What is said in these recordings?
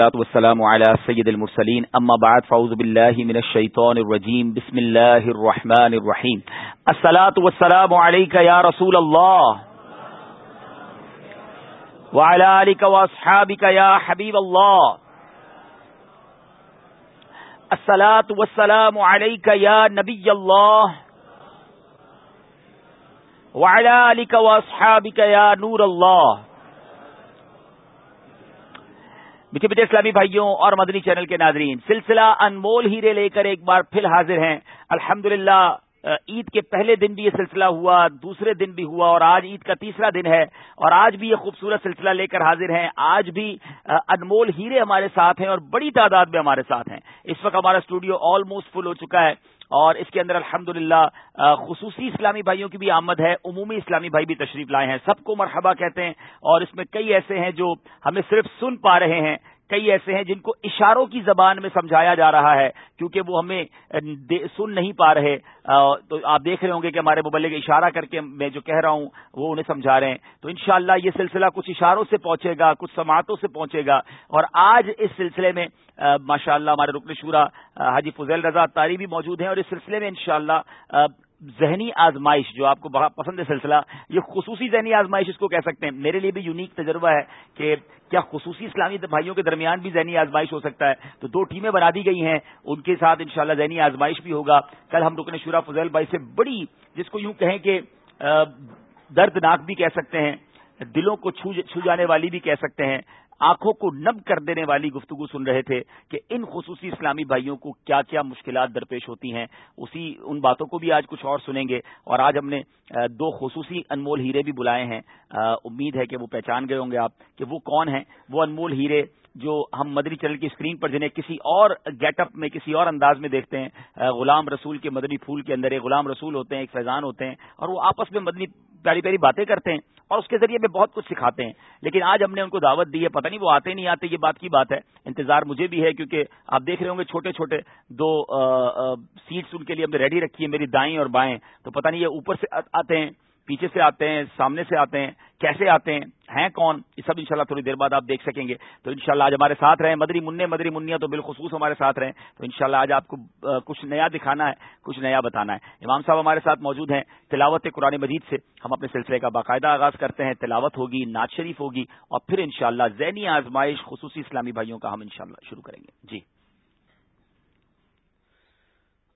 والسلام على سيد المرسلين. أما بعد، فأعوذ بالله من الشيطان الرجيم. بسم الله الرحمن الرحيم. الصلاة والسلام عليك يا رسول الله. وعلى آلك وأصحابك يا حبيب الله. الصلاة والسلام عليك يا نبي الله. وعلى آلك وأصحابك يا نور الله. میٹھے میٹھے اسلامی بھائیوں اور مدنی چینل کے ناظرین، سلسلہ انمول ہیرے لے کر ایک بار پھر حاضر ہیں۔ الحمد عید کے پہلے دن بھی یہ سلسلہ ہوا، دوسرے دن بھی ہوا اور آج عید کا تیسرا دن ہے اور آج بھی یہ خوبصورت سلسلہ لے کر حاضر ہیں۔ آج بھی انمول ہیرے ہمارے ساتھ ہیں اور بڑی تعداد میں ہمارے ساتھ ہیں۔ اس وقت ہمارا اسٹوڈیو آلموسٹ فل ہو چکا ہے۔ اور اس کے اندر الحمد خصوصی اسلامی بھائیوں کی بھی آمد ہے، عمومی اسلامی بھائی بھی تشریف لائے ہیں، سب کو مرحبا کہتے ہیں، اور اس میں کئی ایسے ہیں جو ہمیں صرف سن پا رہے ہیں کئی ایسے ہیں جن کو اشاروں کی زبان میں سمجھایا جا رہا ہے، کیونکہ وہ ہمیں سن نہیں پا رہے۔ تو آپ دیکھ رہے ہوں گے کہ ہمارے مبلغ اشارہ کر کے میں جو کہہ رہا ہوں، وہ انہیں سمجھا رہے ہیں۔ تو انشاءاللہ یہ سلسلہ کچھ اشاروں سے پہنچے گا، کچھ سماعتوں سے پہنچے گا۔ اور آج اس سلسلے میں ماشاء اللہ ہمارے رکن شورا حاجی فضیل رضا تاری بھی موجود ہیں۔ اور اس سلسلے میں انشاءاللہ ذہنی آزمائش جو آپ کو بڑا پسند ہے سلسلہ، یہ خصوصی ذہنی آزمائش اس کو کہہ سکتے ہیں۔ میرے لیے بھی یونیک تجربہ ہے کہ کیا خصوصی اسلامی بھائیوں کے درمیان بھی ذہنی آزمائش ہو سکتا ہے۔ تو دو ٹیمیں بنا دی گئی ہیں، ان کے ساتھ انشاءاللہ ذہنی آزمائش بھی ہوگا۔ کل ہم رکن شورا فضیل بھائی سے بڑی، جس کو یوں کہیں کہ دردناک بھی کہہ سکتے ہیں، دلوں کو چھو جانے والی بھی کہہ سکتے ہیں۔ آنکھوں کو نب کر دینے والی گفتگو سن رہے تھے کہ ان خصوصی اسلامی بھائیوں کو کیا کیا مشکلات درپیش ہوتی ہیں۔ اسی ان باتوں کو بھی آج کچھ اور سنیں گے۔ اور آج ہم نے دو خصوصی انمول ہیرے بھی بلائے ہیں۔ امید ہے کہ وہ پہچان گئے ہوں گے آپ کہ وہ کون ہیں۔ وہ انمول ہیرے جو ہم مدنی چینل کی اسکرین پر جنہیں کسی اور گیٹ اپ میں، کسی اور انداز میں دیکھتے ہیں۔ غلام رسول کے مدنی پھول کے اندر ایک غلام رسول ہوتے ہیں، ایک فیضان ہوتے ہیں اور وہ آپس میں مدنی پیاری پیاری باتیں کرتے ہیں۔ اور اس کے ذریعے میں بہت کچھ سکھاتے ہیں۔ لیکن آج ہم نے ان کو دعوت دی ہے، پتہ نہیں وہ آتے نہیں آتے، یہ بات کی بات ہے۔ انتظار مجھے بھی ہے کیونکہ آپ دیکھ رہے ہوں گے چھوٹے چھوٹے دو سیٹس ان کے لیے ہم نے ریڈی رکھی ہے میری دائیں اور بائیں۔ تو پتہ نہیں یہ اوپر سے آتے ہیں۔ پیچھے سے آتے ہیں، سامنے سے آتے ہیں، کیسے آتے ہیں ہیں کون؟ یہ سب انشاءاللہ تھوڑی دیر بعد آپ دیکھ سکیں گے۔ تو انشاءاللہ آج ہمارے ساتھ رہیں، مدری منع مدری منیا تو بالخصوص ہمارے ساتھ رہیں۔ تو انشاءاللہ آج آپ کو کچھ نیا دکھانا ہے، کچھ نیا بتانا ہے۔ امام صاحب ہمارے ساتھ موجود ہیں، تلاوت قرآن مجید سے۔ ہم اپنے سلسلے کا باقاعدہ آغاز کرتے ہیں، تلاوت ہوگی ناز شریف ہوگی اور پھر انشاءاللہ ذہنی آزمائش خصوصی اسلامی بھائیوں کا ہم انشاءاللہ شروع کریں گے۔ جی۔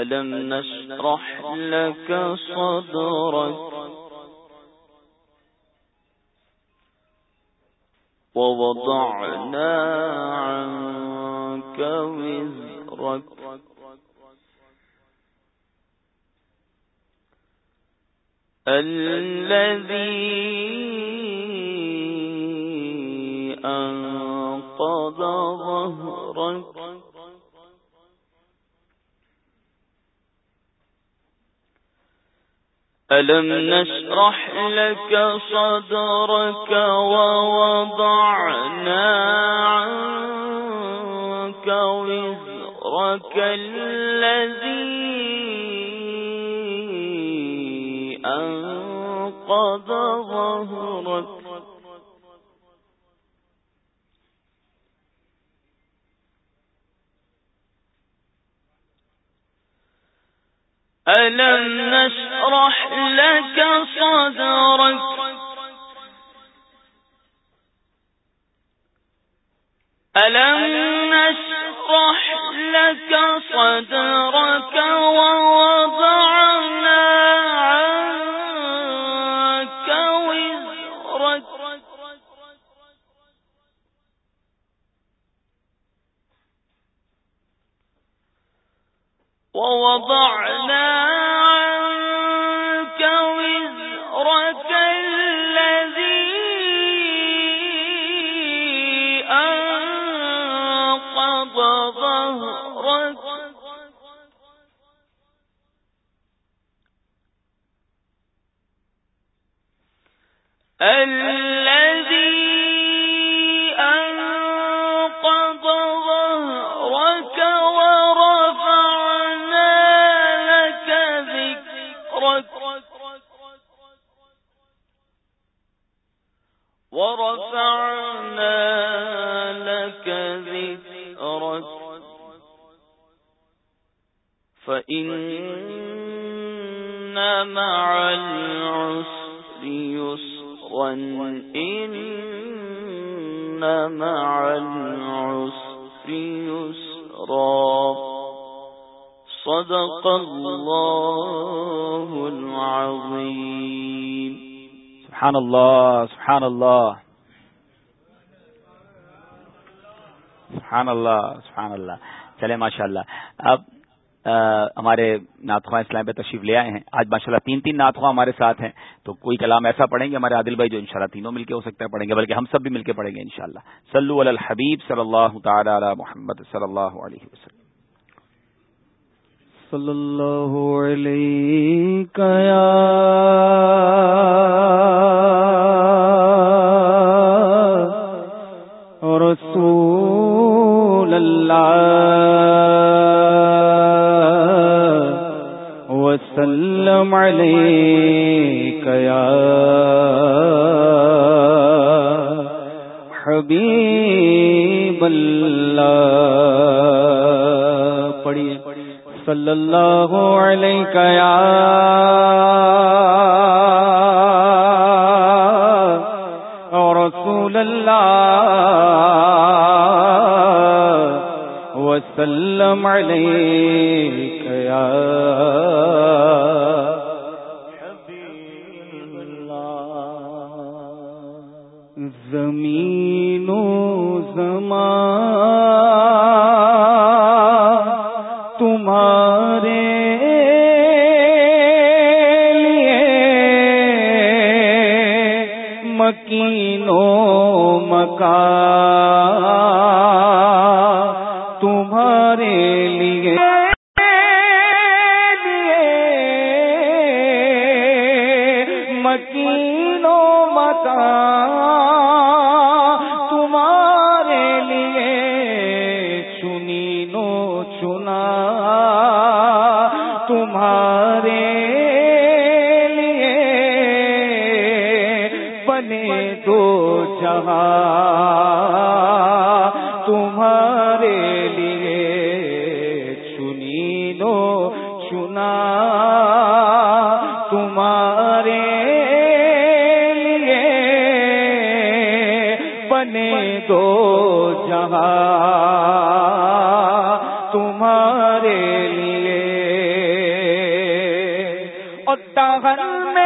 ألم نشرح لك صدرك؟ ووضعنا عنك وزرك. الذي أنقض ظهرك. ألم نشرح لك صدرك ووضعنا عنك وزرك الذي أنقض ظهرك ألم نشرح لك صدرك؟ ألم نشرح لك صدرك ووضعنا عنك وزرك؟ ووضعنا فإن مع العسر يسرا إن مع العسر يسرا صدق الله العظيم. سبحان اللہ سبحان اللہ سبحان اللہ سبحان اللہ چلے ماشاء اللہ اب ہمارے ناتخواں اسلام پہ تشریف لے آئے ہیں۔ آج ماشاء اللہ تین تین ناتخواں ہمارے ساتھ ہیں۔ تو کوئی کلام ایسا پڑھیں گے ہمارے عادل بھائی جو انشاءاللہ تینوں مل کے ہو سکتا ہے پڑھیں گے، بلکہ ہم سب بھی مل کے پڑھیں گے انشاءاللہ۔ شاء اللہ سلو الحبیب صلی اللہ تعالی علی محمد صلی اللہ علیہ وسلم۔ صلی اللہ علیہ وسلم علیک یا حبیب اللہ پڑھیے. صلی اللہ علیہ رسول اللہ. وسلم علیک یا کا تغن میں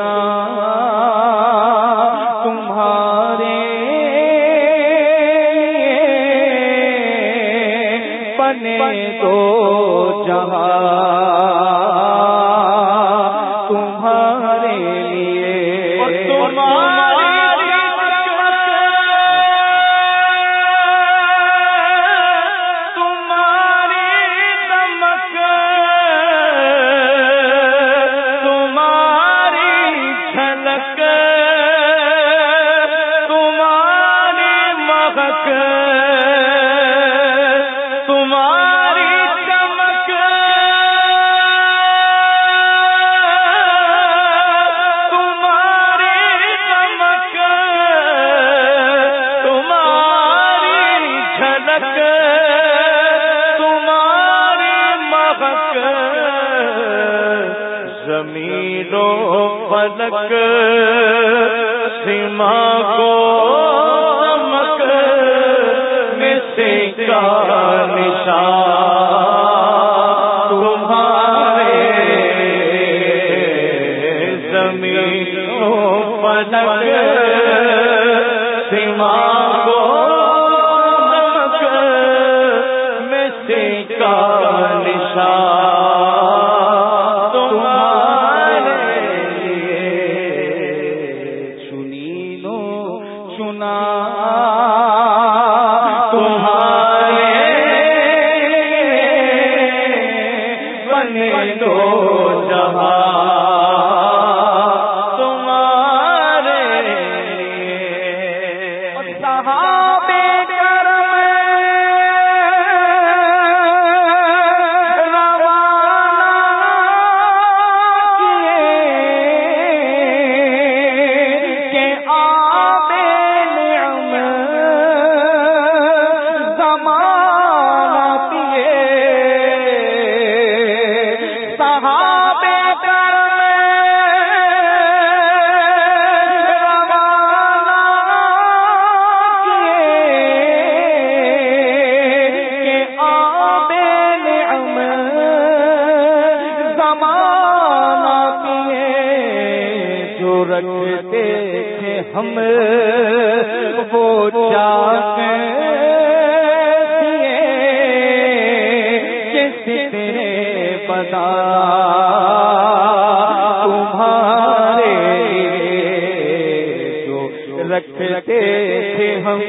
چنا نشان۔ رکھتے ہم۔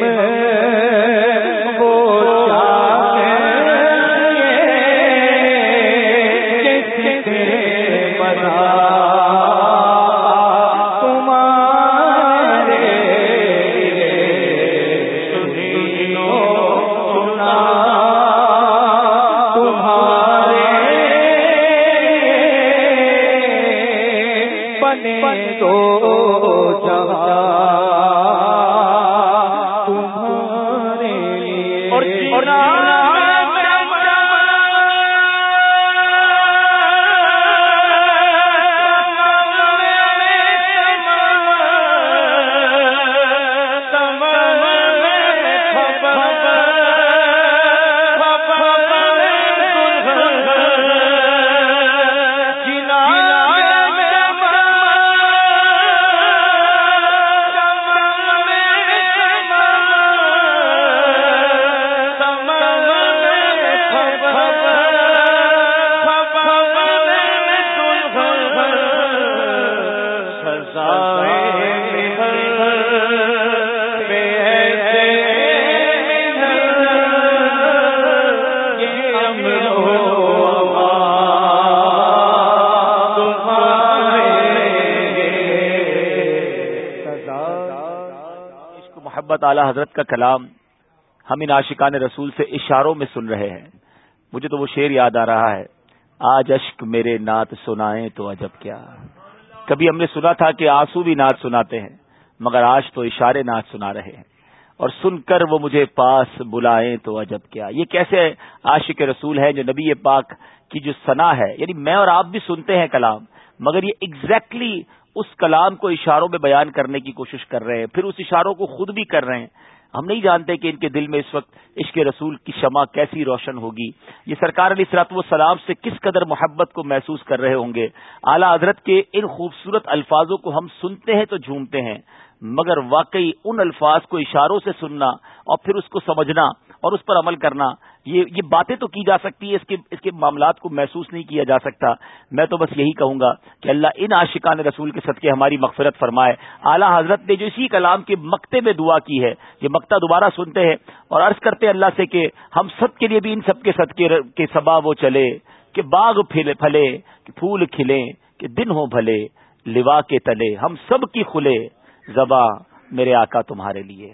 حضرت کا کلام ہم ان عاشقان رسول سے اشاروں میں سن رہے ہیں۔ مجھے تو وہ شعر یاد آ رہا ہے۔ آج اشک میرے نعت سنائیں تو عجب کیا۔ کبھی ہم نے سنا تھا کہ آنسو بھی نعت سناتے ہیں، مگر آج تو اشارے نعت سنا رہے ہیں۔ اور سن کر وہ مجھے پاس بلائیں تو عجب کیا۔ یہ کیسے عاشق رسول ہے جو نبی پاک کی جو سنا ہے؟ یعنی میں اور آپ بھی سنتے ہیں کلام۔ مگر یہ ایگزیکٹلی اس کلام کو اشاروں میں بیان کرنے کی کوشش کر رہے ہیں۔ پھر اس اشاروں کو خود بھی کر رہے ہیں۔ ہم نہیں جانتے کہ ان کے دل میں اس وقت عشق رسول کی شمع کیسی روشن ہوگی۔ یہ سرکار علی سرات و سلام سے کس قدر محبت کو محسوس کر رہے ہوں گے؟ اعلی حضرت کے ان خوبصورت الفاظوں کو ہم سنتے ہیں تو جھومتے ہیں، مگر واقعی ان الفاظ کو اشاروں سے سننا اور پھر اس کو سمجھنا اور اس پر عمل کرنا یہ یہ باتیں تو کی جا سکتی ہے اس کے اس کے معاملات کو محسوس نہیں کیا جا سکتا۔ میں تو بس یہی کہوں گا کہ اللہ ان عاشقان رسول کے صدقے ہماری مغفرت فرمائے۔ اعلیٰ حضرت نے جو اسی کلام کے مکتے میں دعا کی ہے یہ مکتا دوبارہ سنتے ہیں اور عرض کرتے ہیں اللہ سے کہ ہم سب کے لیے بھی ان سب کے صدقے کے سبا وہ چلے، کہ باغ پھلے، کہ پھول کھلے کہ دن ہو بھلے، لوا کے تلے، ہم سب کی کھلے زبا میرے آقا تمہارے لیے۔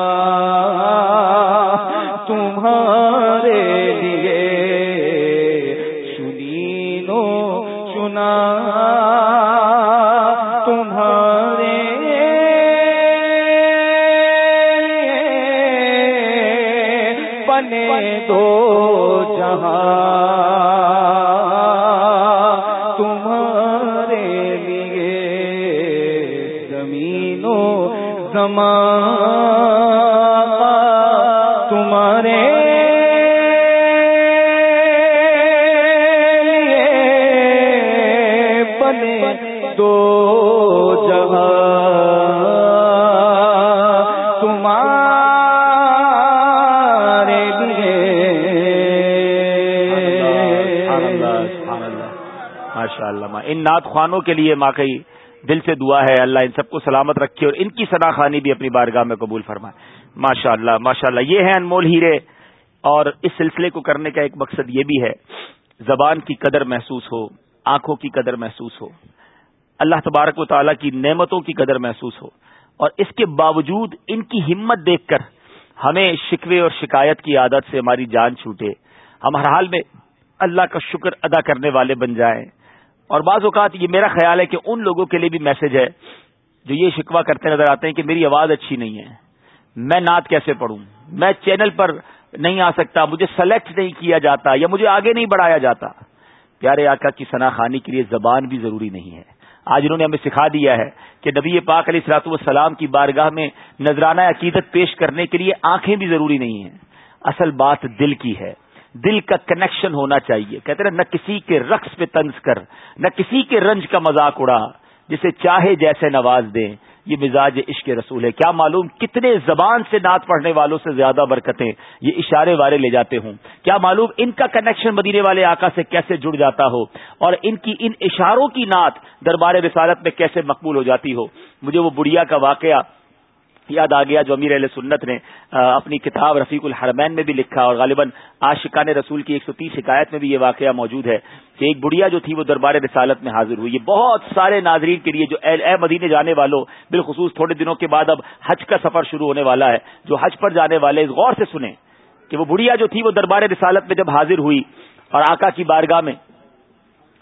ان نعت خوانوں کے لیے ماقی دل سے دعا ہے، اللہ ان سب کو سلامت رکھے اور ان کی سنا خانی بھی اپنی بارگاہ میں قبول فرمائے۔ ماشاء اللہ ماشاء اللہ یہ ہے انمول ہیرے۔ اور اس سلسلے کو کرنے کا ایک مقصد یہ بھی ہے، زبان کی قدر محسوس ہو، آنکھوں کی قدر محسوس ہو۔ اللہ تبارک و تعالیٰ کی نعمتوں کی قدر محسوس ہو۔ اور اس کے باوجود ان کی ہمت دیکھ کر ہمیں شکوے اور شکایت کی عادت سے ہماری جان چھوٹے۔ ہم ہر حال میں اللہ کا شکر ادا کرنے والے بن جائیں۔ اور بعض اوقات یہ میرا خیال ہے کہ ان لوگوں کے لیے بھی میسج ہے جو یہ شکوا کرتے نظر آتے ہیں کہ میری آواز اچھی نہیں ہے۔ میں نعت کیسے پڑھوں؟ میں چینل پر نہیں آ سکتا، مجھے سلیکٹ نہیں کیا جاتا یا مجھے آگے نہیں بڑھایا جاتا۔ پیارے آقا کی سنا خانی کے لیے زبان بھی ضروری نہیں ہے۔ آج انہوں نے ہمیں سکھا دیا ہے کہ نبی پاک علیہ سلاط والسلام کی بارگاہ میں نذرانہ عقیدت پیش کرنے کے لیے آنکھیں بھی ضروری نہیں ہیں۔ اصل بات دل کی ہے۔ دل کا کنیکشن ہونا چاہیے۔ کہتے ہیں نہ کسی کے رقص پہ تنز کر، نہ کسی کے رنج کا مذاق اڑا، جسے چاہے جیسے نواز دیں، یہ مزاج عشق رسول ہے۔ کیا معلوم کتنے زبان سے نعت پڑھنے والوں سے زیادہ برکتیں یہ اشارے والے لے جاتے ہوں۔ کیا معلوم ان کا کنیکشن مدینے والے آقا سے کیسے جڑ جاتا ہو؟ اور ان کی، ان اشاروں کی نعت دربار رسالت میں کیسے مقبول ہو جاتی ہو؟ مجھے وہ بڑھیا کا واقعہ یاد آ گیا جو امیر علیہ سنت نے اپنی کتاب رفیق الحرمین میں بھی لکھا اور غالباً آشقان رسول کی ایک سو تیس شکایت میں بھی یہ واقعہ موجود ہے کہ ایک بڑھیا جو تھی وہ دربار رسالت میں حاضر ہوئی۔ یہ بہت سارے ناظرین کے لیے جو اے مدینے جانے والوں، بالخصوص تھوڑے دنوں کے بعد اب حج کا سفر شروع ہونے والا ہے، جو حج پر جانے والے اس غور سے سنیں کہ وہ بڑھیا جو تھی وہ دربار رسالت میں جب حاضر ہوئی اور آقا کی بارگاہ میں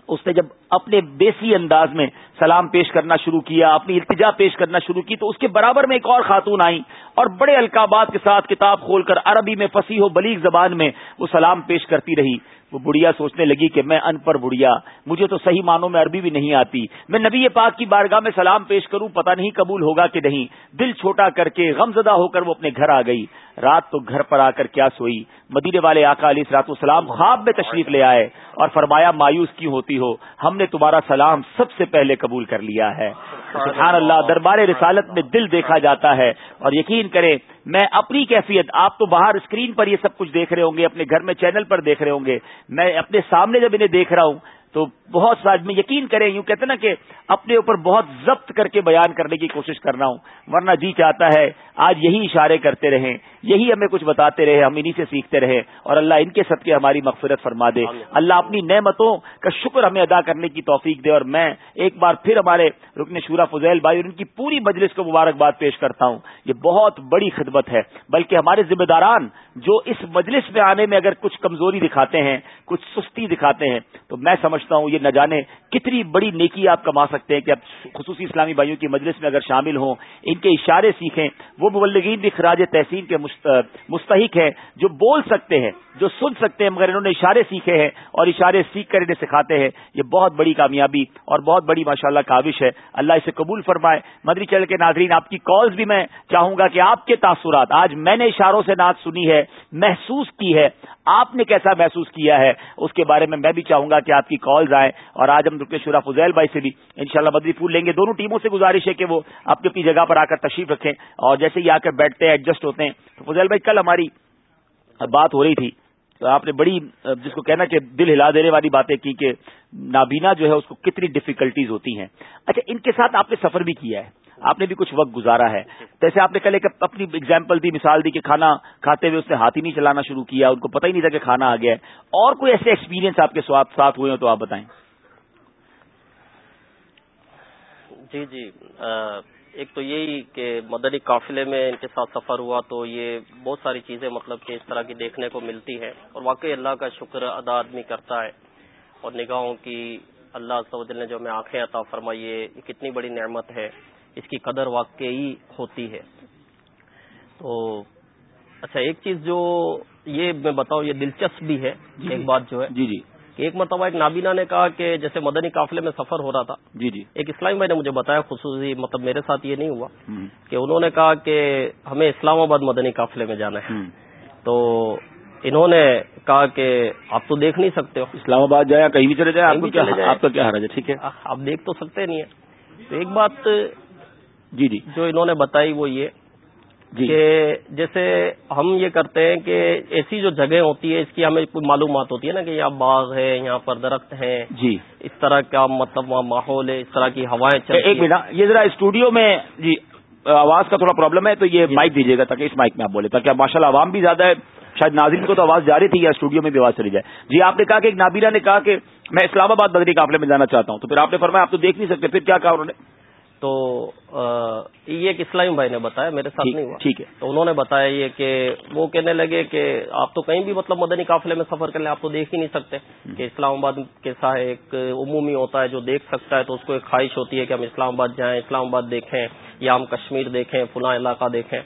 اس نے جب اپنے بیسی انداز میں سلام پیش کرنا شروع کیا، اپنی التجا پیش کرنا شروع کی، تو اس کے برابر میں ایک اور خاتون آئی اور بڑے القابات کے ساتھ کتاب کھول کر عربی میں فصیح و بلیغ زبان میں وہ سلام پیش کرتی رہی۔ وہ بڑھیا سوچنے لگی کہ میں ان پر بڑھیا، مجھے تو صحیح معنوں میں عربی بھی نہیں آتی۔ میں نبی پاک کی بارگاہ میں سلام پیش کروں، پتہ نہیں قبول ہوگا کہ نہیں۔ دل چھوٹا کر کے غم زدہ ہو کر وہ اپنے گھر آ گئی۔ رات تو گھر پر آ کر کیا سوئی۔ مدینے والے آقا علی سرات السلام خواب میں تشریف لے آئے اور فرمایا، مایوس کیوں ہوتی ہو؟ ہم نے تمہارا سلام سب سے پہلے قبول کر لیا ہے۔ سبحان اللہ، دربار رسالت میں دل دیکھا جاتا ہے اور یقین کریں، میں اپنی کیفیت، آپ تو باہر اسکرین پر یہ سب کچھ دیکھ رہے ہوں گے، اپنے گھر میں چینل پر دیکھ رہے ہوں گے۔ میں اپنے سامنے جب انہیں دیکھ رہا ہوں تو بہت سا آدمی یقین کریں یوں کہتے نا کہ اپنے اوپر بہت ضبط کر کے بیان کرنے کی کوشش کرنا ہوں، ورنہ جی چاہتا ہے آج یہی اشارے کرتے رہیں، یہی ہمیں کچھ بتاتے رہے ہم انہی سے سیکھتے رہے اور اللہ ان کے سب کے ہماری مغفرت فرما دے۔ اللہ اپنی نعمتوں کا شکر ہمیں ادا کرنے کی توفیق دے، اور میں ایک بار پھر ہمارے رکن شورا فضیل بھائی اور ان کی پوری مجلس کو مبارکباد پیش کرتا ہوں۔ یہ بہت بڑی خدمت ہے، بلکہ ہمارے ذمہ داران جو اس مجلس میں آنے میں اگر کچھ کمزوری دکھاتے ہیں، کچھ سستی دکھاتے ہیں، تو میں سمجھ سمجھتا ہوں، یہ نہ جانے کتنی بڑی نیکی آپ کما سکتے ہیں کہ آپ خصوصی اسلامی بھائیوں کی مجلس میں اگر شامل ہوں، ان کے اشارے سیکھیں۔ وہ مبلغین بھی خراج تحسین کے مستحق ہیں جو بول سکتے ہیں۔ جو سن سکتے ہیں مگر انہوں نے اشارے سیکھے ہیں اور اشارے سیکھ کر انہیں سکھاتے ہیں، یہ بہت بڑی کامیابی اور بہت بڑی ماشاءاللہ کاوش ہے۔ اللہ اسے قبول فرمائے۔ مدری چل کے ناظرین، آپ کی کالز بھی میں چاہوں گا کہ آپ کے تاثرات، آج میں نے اشاروں سے نعت سنی ہے، محسوس کی ہے۔ آپ نے کیسا محسوس کیا ہے؟ اس کے بارے میں میں بھی چاہوں گا کہ آپ کی کالز آئیں۔ اور آج ہم رکن شورا فضیل بھائی سے بھی انشاءاللہ بدری پھول لیں گے۔ دونوں ٹیموں سے گزارش ہے کہ وہ اپنی اپنی جگہ پر آ کر تشریف رکھیں۔ اور جیسے ہی آ کر بیٹھتے ہیں ایڈجسٹ ہوتے ہیں۔ تو فضیل بھائی، کل ہماری بات ہو رہی تھی۔ آپ نے بڑی، جس کو کہنا کہ دل ہلا دینے والی باتیں کی کہ نابینا جو ہے اس کو کتنی ڈفیکلٹیز ہوتی ہیں۔ اچھا ان کے ساتھ آپ نے سفر بھی کیا ہے۔ آپ نے بھی کچھ وقت گزارا ہے۔ جیسے آپ نے کل ایک اپنی اگزامپل دی، مثال دی کہ کھانا کھاتے ہوئے اس نے ہاتھ ہی نہیں چلانا شروع کیا، ان کو پتہ ہی نہیں تھا کہ کھانا آ گیا ہے۔ اور کوئی ایسے ایکسپیرینس آپ کے ساتھ ہوئے ہوں تو آپ بتائیں۔ جی جی ایک تو یہی کہ مدنی قافلے میں ان کے ساتھ سفر ہوا تو یہ بہت ساری چیزیں مطلب کہ اس طرح کی دیکھنے کو ملتی ہے اور واقعی اللہ کا شکر ادا آدمی کرتا ہے اور نگاہوں کی اللہ نے جو ہمیں آنکھیں عطا فرمائیے یہ کتنی بڑی نعمت ہے اس کی قدر واقعی ہوتی ہے۔ تو اچھا ایک چیز جو یہ میں بتاؤں یہ دلچسپ بھی ہے جی۔ ایک بات جو ہے۔ جی جی۔ ایک مرتبہ ایک نابینا نے کہا کہ جیسے مدنی قافلے میں سفر ہو رہا تھا جی جی۔ ایک اسلام بھائی نے مجھے بتایا خصوصی مطلب میرے ساتھ یہ نہیں ہوا کہ انہوں نے کہا کہ ہمیں اسلام آباد مدنی قافلے میں جانا ہے۔ تو انہوں نے کہا کہ آپ تو دیکھ نہیں سکتے ہو۔ اسلام آباد جائے کہیں بھی چلے جائے۔ آپ کا کیا حرج ہے؟ ٹھیک ہے۔ آپ دیکھ تو سکتے نہیں ہیں۔ تو ایک بات جی جی۔ جو انہوں نے بتائی وہ یہ کہ جیسے ہم یہ کرتے ہیں کہ ایسی جو جگہ ہوتی ہے اس کی ہمیں کوئی معلومات ہوتی ہے نا کہ یہاں باغ ہے یہاں پر درخت ہیں۔ جی۔ اس طرح کا مطلب وہاں ماحول ہے اس طرح کی ہوائیں ایک منٹ یہ ذرا اسٹوڈیو میں جی آواز کا تھوڑا پرابلم ہے تو یہ جی۔ مائک دیجیے گا تاکہ اس مائک میں آپ بولے تاکہ ماشاء اللہ عوام بھی زیادہ ہے۔ شاید ناظرین کو تو آواز جاری تھی یا اسٹوڈیو میں بھی آواز چلی جائے۔ جی آپ نے کہا کہ ایک نابیرا نے کہا کہ میں اسلام آباد بدری قافلے میں جانا چاہتا ہوں۔ تو پھر آپ نے فرمایا آپ تو دیکھ نہیں سکتے پھر کیا کہا انہوں نے؟ تو یہ ایک اسلام بھائی نے بتایا؟ میرے ساتھ نہیں ہوا۔ ٹھیک ہے۔ تو انہوں نے بتایا یہ کہ وہ کہنے لگے کہ آپ تو کہیں بھی مطلب مدنی قافلے میں سفر کر لیں آپ تو دیکھ ہی نہیں سکتے کہ اسلام آباد کے ساتھ ایک عمومی ہوتا ہے جو دیکھ سکتا ہے تو اس کو ایک خواہش ہوتی ہے کہ ہم اسلام آباد جائیں اسلام آباد دیکھیں یا ہم کشمیر دیکھیں فلاں علاقہ دیکھیں۔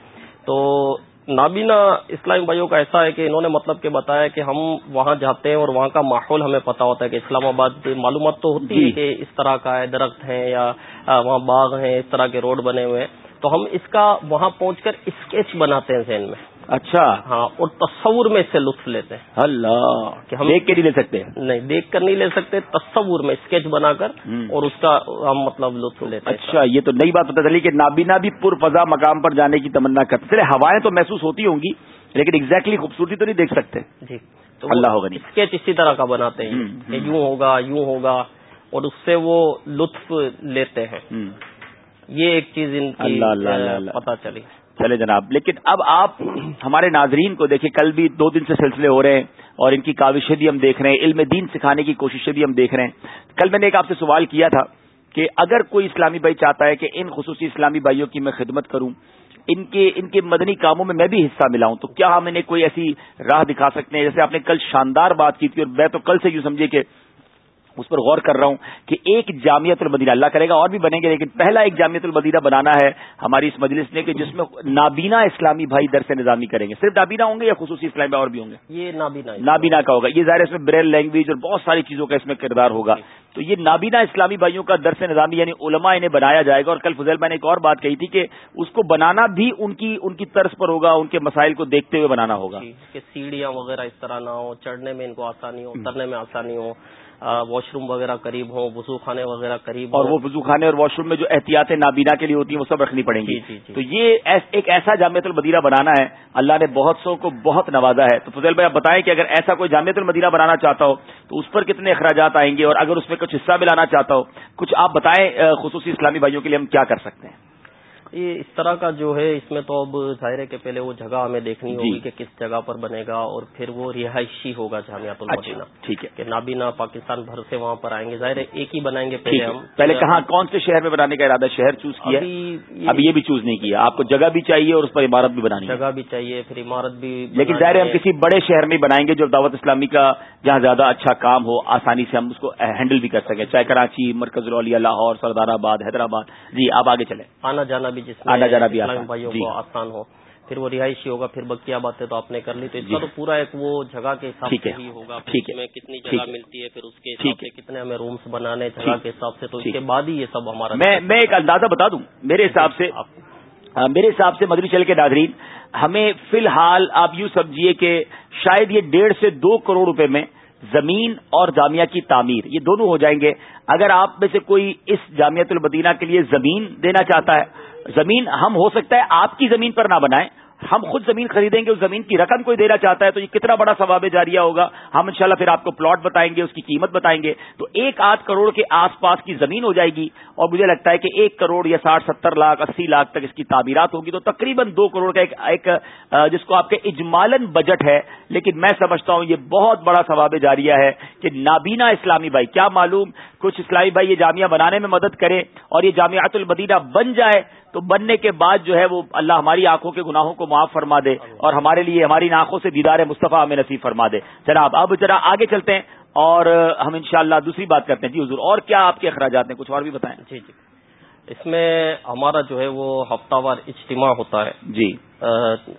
تو نابینا اسلامی بھائیوں کا ایسا ہے کہ انہوں نے مطلب کہ بتایا کہ ہم وہاں جاتے ہیں اور وہاں کا ماحول ہمیں پتا ہوتا ہے کہ اسلام آباد معلومات تو ہوتی ہے جی۔ کہ اس طرح کا ہے درخت ہیں یا وہاں باغ ہیں اس طرح کے روڈ بنے ہوئے ہیں تو ہم اس کا وہاں پہنچ کر اسکیچ بناتے ہیں ذہن میں اچھا۔ ہاں اور تصور میں اس سے لطف لیتے ہیں۔ اللہ۔ کہ ہم دیکھ کے نہیں لے سکتے؟ نہیں دیکھ کر نہیں لے سکتے تصور میں اسکیچ بنا کر اور اس کا ہم مطلب لطف لیتے ہیں۔ اچھا یہ تو نئی بات پتہ چلی کہ نابینا بھی پر فضا مقام پر جانے کی تمنا کرتے چلے ہوائیں تو محسوس ہوتی ہوں گی لیکن ایگزیکٹلی خوبصورتی تو نہیں دیکھ سکتے۔ جی۔ تو اللہ ہوگا نہیں۔ اسکیچ اسی طرح کا بناتے ہیں کہ یوں ہوگا یوں ہوگا اور اس سے وہ لطف لیتے ہیں۔ یہ ایک چیز ان کی پتا چلی۔ چلے جناب، لیکن اب آپ ہمارے ناظرین کو دیکھیں، کل بھی دو دن سے سلسلے ہو رہے ہیں اور ان کی کاوشیں بھی ہم دیکھ رہے ہیں، علم دین سکھانے کی کوششیں بھی ہم دیکھ رہے ہیں۔ کل میں نے ایک آپ سے سوال کیا تھا کہ اگر کوئی اسلامی بھائی چاہتا ہے کہ ان خصوصی اسلامی بھائیوں کی میں خدمت کروں، ان کے ان کے مدنی کاموں میں میں بھی حصہ ملاؤں، تو کیا ہم انہیں کوئی ایسی راہ دکھا سکتے ہیں؟ جیسے آپ نے کل شاندار بات کی تھی اور میں تو کل سے یوں سمجھے کہ اس پر غور کر رہا ہوں کہ ایک جامعت المدینہ اللہ کرے گا اور بھی بنیں گے لیکن پہلا ایک جامعت المدینہ بنانا ہے ہماری اس مجلس نے کہ جس میں نابینا اسلامی بھائی درس نظامی کریں گے۔ صرف نابینا ہوں گے یا خصوصی اسلامی اور بھی ہوں گے؟ یہ نابینا نابینا کا ہوگا۔ یہ ظاہر اس میں بریل لینگویج اور بہت ساری چیزوں کا اس میں کردار ہوگا۔ تو یہ نابینا اسلامی بھائیوں کا درس نظامی یعنی علماء انہیں بنایا جائے گا۔ اور کل فضل میں نے ایک اور بات کہی تھی کہ اس کو بنانا بھی ان کی ان کی طرز پر ہوگا ان کے مسائل کو دیکھتے ہوئے بنانا ہوگا۔ کہ سیڑھیاں وغیرہ اس طرح نہ ہو چڑھنے میں ان کو آسانی ہو اترنے میں آسانی ہو۔ واش روم وغیرہ قریب ہوں وضو خانے وغیرہ قریب اور وہ وضو خانے اور واش روم میں جو احتیاطیں نابینا کے لیے ہوتی ہیں وہ سب رکھنی پڑیں گی۔ جی، جی۔ تو یہ ایک ایسا جامعت المدینہ بنانا ہے اللہ نے بہت سو کو بہت نوازا ہے۔ تو فضل بھائی آپ بتائیں کہ اگر ایسا کوئی جامعت المدینہ بنانا چاہتا ہو تو اس پر کتنے اخراجات آئیں گے؟ اور اگر اس میں کچھ حصہ بھی لانا چاہتا ہو کچھ آپ بتائیں خصوصی اسلامی بھائیوں کے لیے ہم کیا کر سکتے ہیں؟ یہ اس طرح کا جو ہے اس میں تو اب ظاہر ہے کہ پہلے وہ جگہ ہمیں دیکھنی جی۔ ہوگی کہ کس جگہ پر بنے گا اور پھر وہ رہائشی ہوگا جامعات المدینہ۔ اچھا، ٹھیک ہے۔ کہ نابینا پاکستان بھر سے وہاں پر آئیں گے۔ ظاہر ہے ایک ہی بنائیں گے پہلے ہم۔ پہلے کہاں کون سے شہر میں بنانے کا ارادہ؟ شہر چوز کیا اب یہ بھی چوز نہیں کیا۔ آپ کو جگہ بھی چاہیے اور اس پر عمارت بھی بنانی جگہ بھی چاہیے پھر عمارت بھی لیکن ظاہر ہم کسی بڑے شہر میں بنائیں گے جو دعوت اسلامی کا جہاں زیادہ اچھا کام ہو آسانی سے ہم اس کو ہینڈل بھی کر سکیں۔ چاہے کراچی مرکز الولیا لاہور سردار آباد حیدرآباد۔ جی آپ آگے چلیں۔ آنا جانا بھی جس آنا جانا بھی بھائیوں جی۔ کو آسان ہو۔ پھر وہ رہائشی ہوگا پھر بکیا باتیں تو آپ نے کر لی۔ تو اس کا تو پورا ایک وہ جگہ کے حساب سے ہی ہوگا۔ میں کتنی جگہ ملتی ہے پھر اس کے حساب سے کتنے ہمیں رومس بنانے جگہ کے حساب سے۔ تو اس کے بعد ہی یہ سب ہمارا میں میں ایک اندازہ بتا دوں۔ میرے حساب سے میرے حساب سے مدری چل کے ناظرین ہمیں فی الحال آپ یوں سمجھیے کہ شاید یہ ڈیڑھ سے دو کروڑ روپے میں زمین اور جامعہ کی تعمیر یہ دونوں ہو جائیں گے۔ اگر آپ میں سے کوئی اس جامعت المدینہ کے لیے زمین دینا چاہتا ہے زمین ہم ہو سکتا ہے آپ کی زمین پر نہ بنائیں، ہم خود زمین خریدیں گے، اس زمین کی رقم کوئی دینا چاہتا ہے تو یہ کتنا بڑا ثواب جاریہ ہوگا؟ ہم انشاءاللہ پھر آپ کو پلاٹ بتائیں گے، اس کی قیمت بتائیں گے۔ تو ایک آدھ کروڑ کے آس پاس کی زمین ہو جائے گی اور مجھے لگتا ہے کہ ایک کروڑ یا ساٹھ، ستر لاکھ، اسی لاکھ تک اس کی تعمیرات ہوگی۔ تو تقریباً دو کروڑ کا ایک ایک جس کو آپ کے اجمالن بجٹ ہے، لیکن میں سمجھتا ہوں یہ بہت بڑا ثواب جاریہ ہے کہ نابینا اسلامی بھائی، کیا معلوم؟ کچھ اسلامی بھائی یہ جامعہ بنانے میں مدد کرے اور یہ جامعات المدینہ بن جائے تو بننے کے بعد جو ہے وہ اللہ ہماری آنکھوں کے گناہوں کو معاف فرما دے اور ہمارے لیے ہماری آنکھوں سے دیدار مصطفیٰ ہمیں نصیب فرما دے۔ جناب اب ذرا آگے چلتے ہیں اور ہم انشاءاللہ دوسری بات کرتے ہیں۔ جی حضور اور کیا آپ کے اخراجات ہیں؟ کچھ اور بھی بتائیں۔ جی جی۔ اس میں ہمارا جو ہے وہ ہفتہ وار اجتماع ہوتا ہے۔ جی۔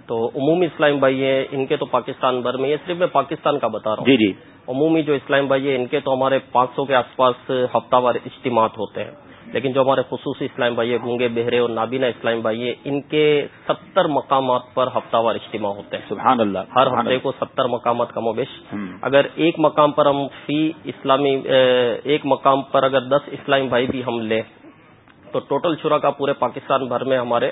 تو عمومی اسلام بھائی ہیں ان کے تو پاکستان بھر میں یہ صرف میں پاکستان کا بتا رہا ہوں۔ جی جی۔ عمومی جو اسلام بھائی ہیں ان کے تو ہمارے پانچ سو کے آس پاس ہفتہ وار اجتماعات ہوتے ہیں۔ لیکن جو ہمارے خصوصی اسلام بھائی گونگے بہرے اور نابینا اسلام بھائی ان کے ستر مقامات پر ہفتہ وار اجتماع ہوتے ہیں۔ سبحان اللہ ہر ہفتے کو ستر مقامات کا موبش اگر ایک مقام پر ہم فی اسلامی ایک مقام پر اگر دس اسلام بھائی بھی ہم لیں تو ٹوٹل شرا کا پورے پاکستان بھر میں ہمارے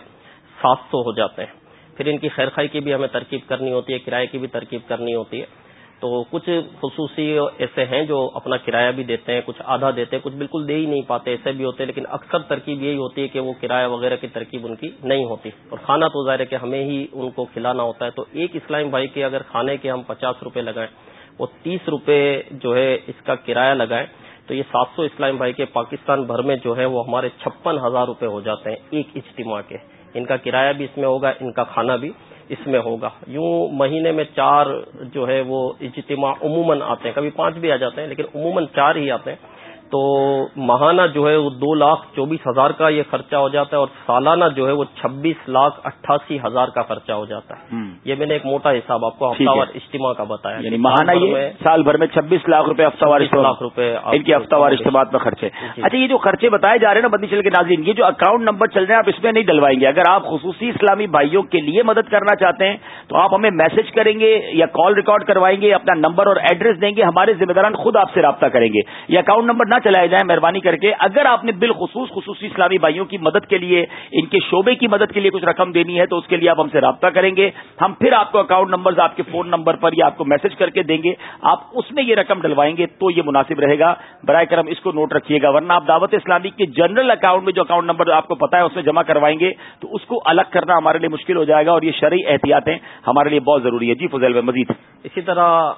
سات سو ہو جاتے ہیں۔ پھر ان کی خیر خائی کی بھی ہمیں ترکیب کرنی ہوتی ہے کرائے کی بھی ترکیب کرنی ہوتی ہے۔ تو کچھ خصوصی ایسے ہیں جو اپنا کرایہ بھی دیتے ہیں، کچھ آدھا دیتے ہیں، کچھ بالکل دے ہی نہیں پاتے، ایسے بھی ہوتے ہیں، لیکن اکثر ترکیب یہی ہوتی ہے کہ وہ کرایہ وغیرہ کی ترکیب ان کی نہیں ہوتی۔ اور کھانا تو ظاہر ہے کہ ہمیں ہی ان کو کھلانا ہوتا ہے۔ تو ایک اسلام بھائی کے اگر کھانے کے ہم پچاس روپے لگائیں، وہ تیس روپے جو ہے اس کا کرایہ لگائیں، تو یہ سات سو اسلام بھائی کے پاکستان بھر میں جو ہے وہ ہمارے چھپن ہزار روپے ہو جاتے ہیں ایک اجتماع کے۔ ان کا کرایہ بھی اس میں ہوگا، ان کا کھانا بھی۔ اس میں ہوگا۔ یوں مہینے میں چار جو ہے وہ اجتماع عموماً آتے ہیں۔ کبھی پانچ بھی آ جاتے ہیں، لیکن عموماً چار ہی آتے ہیں۔ تو ماہانہ جو ہے وہ دو لاکھ چوبیس ہزار کا یہ خرچہ ہو جاتا ہے اور سالانہ جو ہے وہ چھبیس لاکھ اٹھاسی ہزار کا خرچہ ہو جاتا ہے۔ یہ میں نے ایک موٹا حساب آپ کو ہفتہ وار اجتماع کا بتایا۔ یعنی ماہانہ یہ سال بھر میں چھبیس لاکھ روپے ہفتہ وار لاکھ روپے ان کے ہفتہ وار اجتماع میں خرچے۔ جی۔ اچھا یہ جو خرچے بتائے جا رہے ہیں نا بدنی چل کے ناظرین یہ جو اکاؤنٹ نمبر چل رہے ہیں آپ اس میں نہیں ڈلوائیں گے۔ اگر آپ خصوصی اسلامی بھائیوں کے لیے مدد کرنا چاہتے ہیں تو آپ ہمیں میسج کریں گے یا کال ریکارڈ کروائیں گے اپنا نمبر اور ایڈریس دیں گے ہمارے ذمہ داران خود آپ سے رابطہ کریں گے۔ یہ اکاؤنٹ نمبر نہ چلائے جائیں مہربانی کر کے، اگر آپ نے بالخصوص خصوصی اسلامی بھائیوں کی مدد کے لیے، ان کے شعبے کی مدد کے لیے کچھ رقم دینی ہے، تو اس کے لیے آپ ہم سے رابطہ کریں گے۔ ہم پھر آپ کو اکاؤنٹ نمبر آپ کے فون نمبر پر یا آپ کو میسج کر کے دیں گے۔ آپ اس میں یہ رقم ڈلوائیں گے تو یہ مناسب رہے گا۔ برائے کرم اس کو نوٹ رکھیے گا، ورنہ آپ دعوت اسلامی کے جنرل اکاؤنٹ میں جو اکاؤنٹ نمبر آپ کو پتا ہے، اس میں جمع کروائیں گے، تو اس کو الگ کرنا ہمارے لیے مشکل ہو جائے گا اور یہ شرعی احتیاطیں ہمارے لیے بہت ضروری ہے۔ جی فضل مزید۔ اسی طرح